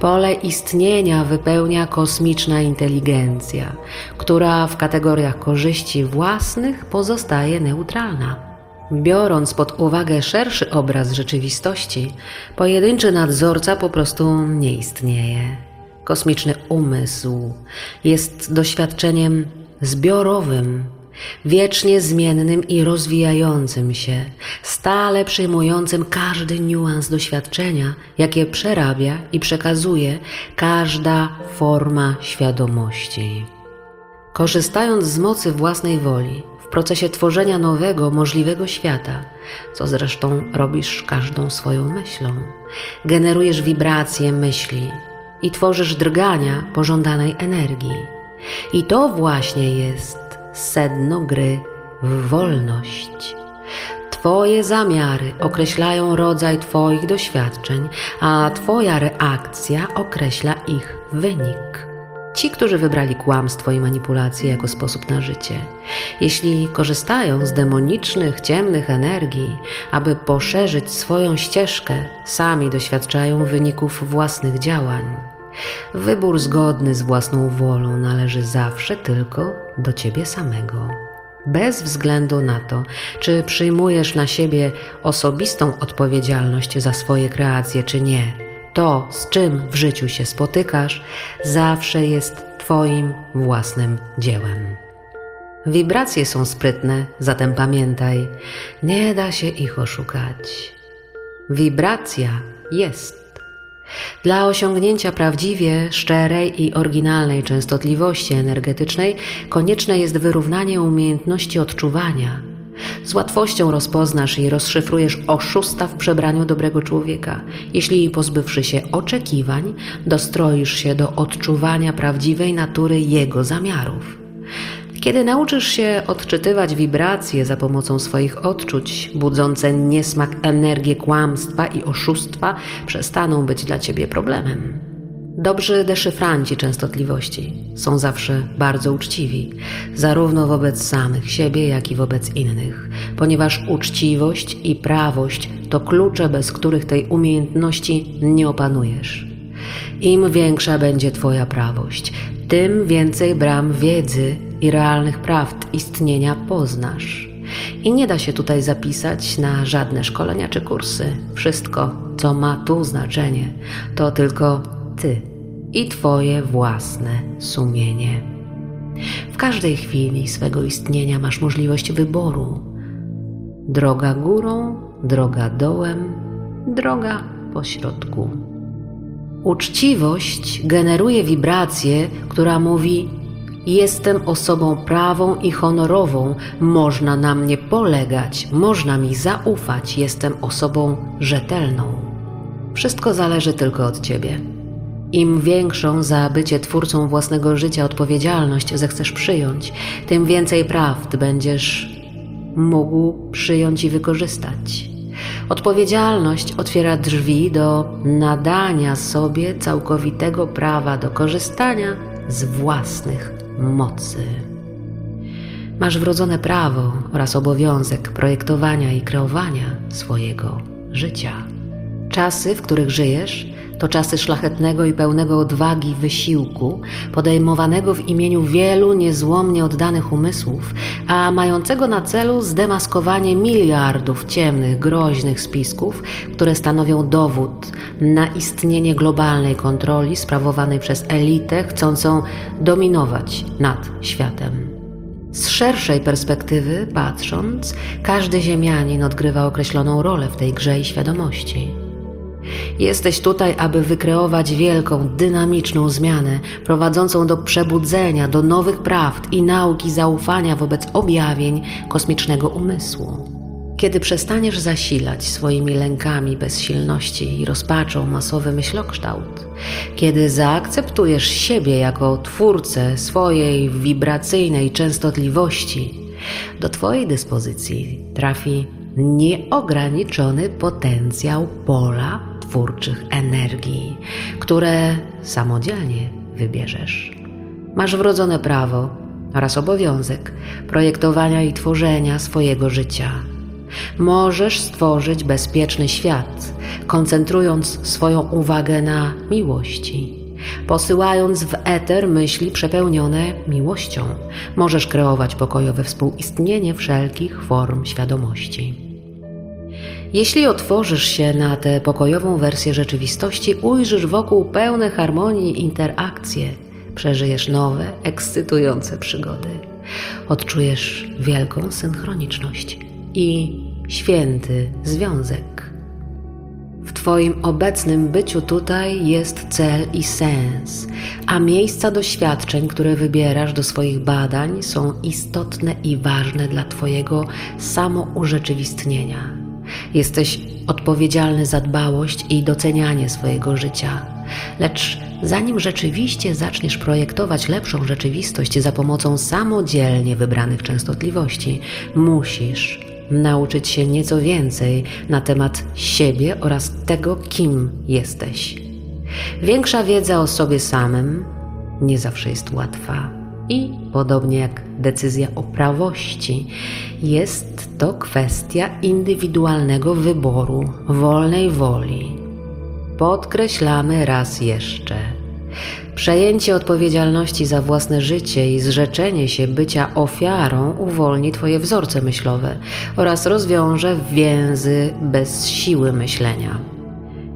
Pole istnienia wypełnia kosmiczna inteligencja, która w kategoriach korzyści własnych pozostaje neutralna. Biorąc pod uwagę szerszy obraz rzeczywistości, pojedynczy nadzorca po prostu nie istnieje. Kosmiczny umysł jest doświadczeniem zbiorowym, wiecznie zmiennym i rozwijającym się, stale przyjmującym każdy niuans doświadczenia, jakie przerabia i przekazuje każda forma świadomości. Korzystając z mocy własnej woli, procesie tworzenia nowego, możliwego świata, co zresztą robisz każdą swoją myślą, generujesz wibracje myśli i tworzysz drgania pożądanej energii. I to właśnie jest sedno gry w wolność. Twoje zamiary określają rodzaj Twoich doświadczeń, a Twoja reakcja określa ich wynik. Ci, którzy wybrali kłamstwo i manipulacje jako sposób na życie, jeśli korzystają z demonicznych, ciemnych energii, aby poszerzyć swoją ścieżkę, sami doświadczają wyników własnych działań. Wybór zgodny z własną wolą należy zawsze tylko do ciebie samego. Bez względu na to, czy przyjmujesz na siebie osobistą odpowiedzialność za swoje kreacje, czy nie, to, z czym w życiu się spotykasz, zawsze jest Twoim własnym dziełem. Wibracje są sprytne, zatem pamiętaj, nie da się ich oszukać. Wibracja jest. Dla osiągnięcia prawdziwie szczerej i oryginalnej częstotliwości energetycznej konieczne jest wyrównanie umiejętności odczuwania. Z łatwością rozpoznasz i rozszyfrujesz oszusta w przebraniu dobrego człowieka, jeśli pozbywszy się oczekiwań, dostroisz się do odczuwania prawdziwej natury jego zamiarów. Kiedy nauczysz się odczytywać wibracje za pomocą swoich odczuć, budzące niesmak energię kłamstwa i oszustwa przestaną być dla ciebie problemem. Dobrzy deszyfranci częstotliwości są zawsze bardzo uczciwi, zarówno wobec samych siebie, jak i wobec innych, ponieważ uczciwość i prawość to klucze, bez których tej umiejętności nie opanujesz. Im większa będzie Twoja prawość, tym więcej bram wiedzy i realnych prawd istnienia poznasz. I nie da się tutaj zapisać na żadne szkolenia czy kursy. Wszystko, co ma tu znaczenie, to tylko Ty i Twoje własne sumienie. W każdej chwili swego istnienia masz możliwość wyboru. Droga górą, droga dołem, droga pośrodku. Uczciwość generuje wibrację, która mówi: Jestem osobą prawą i honorową, można na mnie polegać, można mi zaufać, jestem osobą rzetelną. Wszystko zależy tylko od ciebie. Im większą za bycie twórcą własnego życia odpowiedzialność zechcesz przyjąć, tym więcej prawd będziesz mógł przyjąć i wykorzystać. Odpowiedzialność otwiera drzwi do nadania sobie całkowitego prawa do korzystania z własnych mocy. Masz wrodzone prawo oraz obowiązek projektowania i kreowania swojego życia. Czasy, w których żyjesz, to czasy szlachetnego i pełnego odwagi wysiłku, podejmowanego w imieniu wielu niezłomnie oddanych umysłów, a mającego na celu zdemaskowanie miliardów ciemnych, groźnych spisków, które stanowią dowód na istnienie globalnej kontroli sprawowanej przez elitę chcącą dominować nad światem. Z szerszej perspektywy patrząc, każdy ziemianin odgrywa określoną rolę w tej grze i świadomości. Jesteś tutaj, aby wykreować wielką, dynamiczną zmianę, prowadzącą do przebudzenia, do nowych prawd i nauki zaufania wobec objawień kosmicznego umysłu. Kiedy przestaniesz zasilać swoimi lękami bezsilności i rozpaczą masowy myślokształt, kiedy zaakceptujesz siebie jako twórcę swojej wibracyjnej częstotliwości, do Twojej dyspozycji trafi nieograniczony potencjał pola twórczych energii, które samodzielnie wybierzesz. Masz wrodzone prawo oraz obowiązek projektowania i tworzenia swojego życia. Możesz stworzyć bezpieczny świat, koncentrując swoją uwagę na miłości. Posyłając w eter myśli przepełnione miłością, możesz kreować pokojowe współistnienie wszelkich form świadomości. Jeśli otworzysz się na tę pokojową wersję rzeczywistości, ujrzysz wokół pełne harmonii interakcje, przeżyjesz nowe, ekscytujące przygody. Odczujesz wielką synchroniczność i święty związek. W Twoim obecnym byciu tutaj jest cel i sens, a miejsca doświadczeń, które wybierasz do swoich badań, są istotne i ważne dla Twojego samourzeczywistnienia. Jesteś odpowiedzialny za dbałość i docenianie swojego życia. Lecz zanim rzeczywiście zaczniesz projektować lepszą rzeczywistość za pomocą samodzielnie wybranych częstotliwości, musisz nauczyć się nieco więcej na temat siebie oraz tego, kim jesteś. Większa wiedza o sobie samym nie zawsze jest łatwa i podobnie jak decyzja o prawości, jest to kwestia indywidualnego wyboru, wolnej woli. Podkreślamy raz jeszcze. Przejęcie odpowiedzialności za własne życie i zrzeczenie się bycia ofiarą uwolni Twoje wzorce myślowe oraz rozwiąże więzy bez siły myślenia.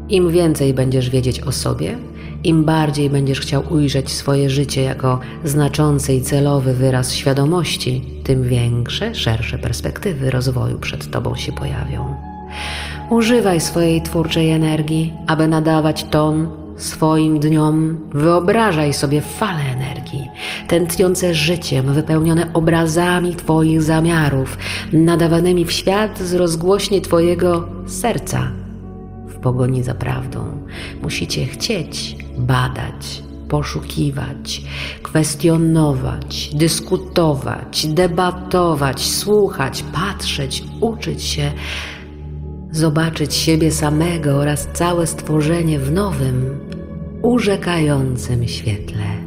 Im więcej będziesz wiedzieć o sobie, im bardziej będziesz chciał ujrzeć swoje życie jako znaczący i celowy wyraz świadomości, tym większe, szersze perspektywy rozwoju przed Tobą się pojawią. Używaj swojej twórczej energii, aby nadawać ton swoim dniom. Wyobrażaj sobie fale energii, tętniące życiem, wypełnione obrazami Twoich zamiarów, nadawanymi w świat z rozgłośni Twojego serca. Pogoni za prawdą musicie chcieć badać, poszukiwać, kwestionować, dyskutować, debatować, słuchać, patrzeć, uczyć się, zobaczyć siebie samego oraz całe stworzenie w nowym, urzekającym świetle.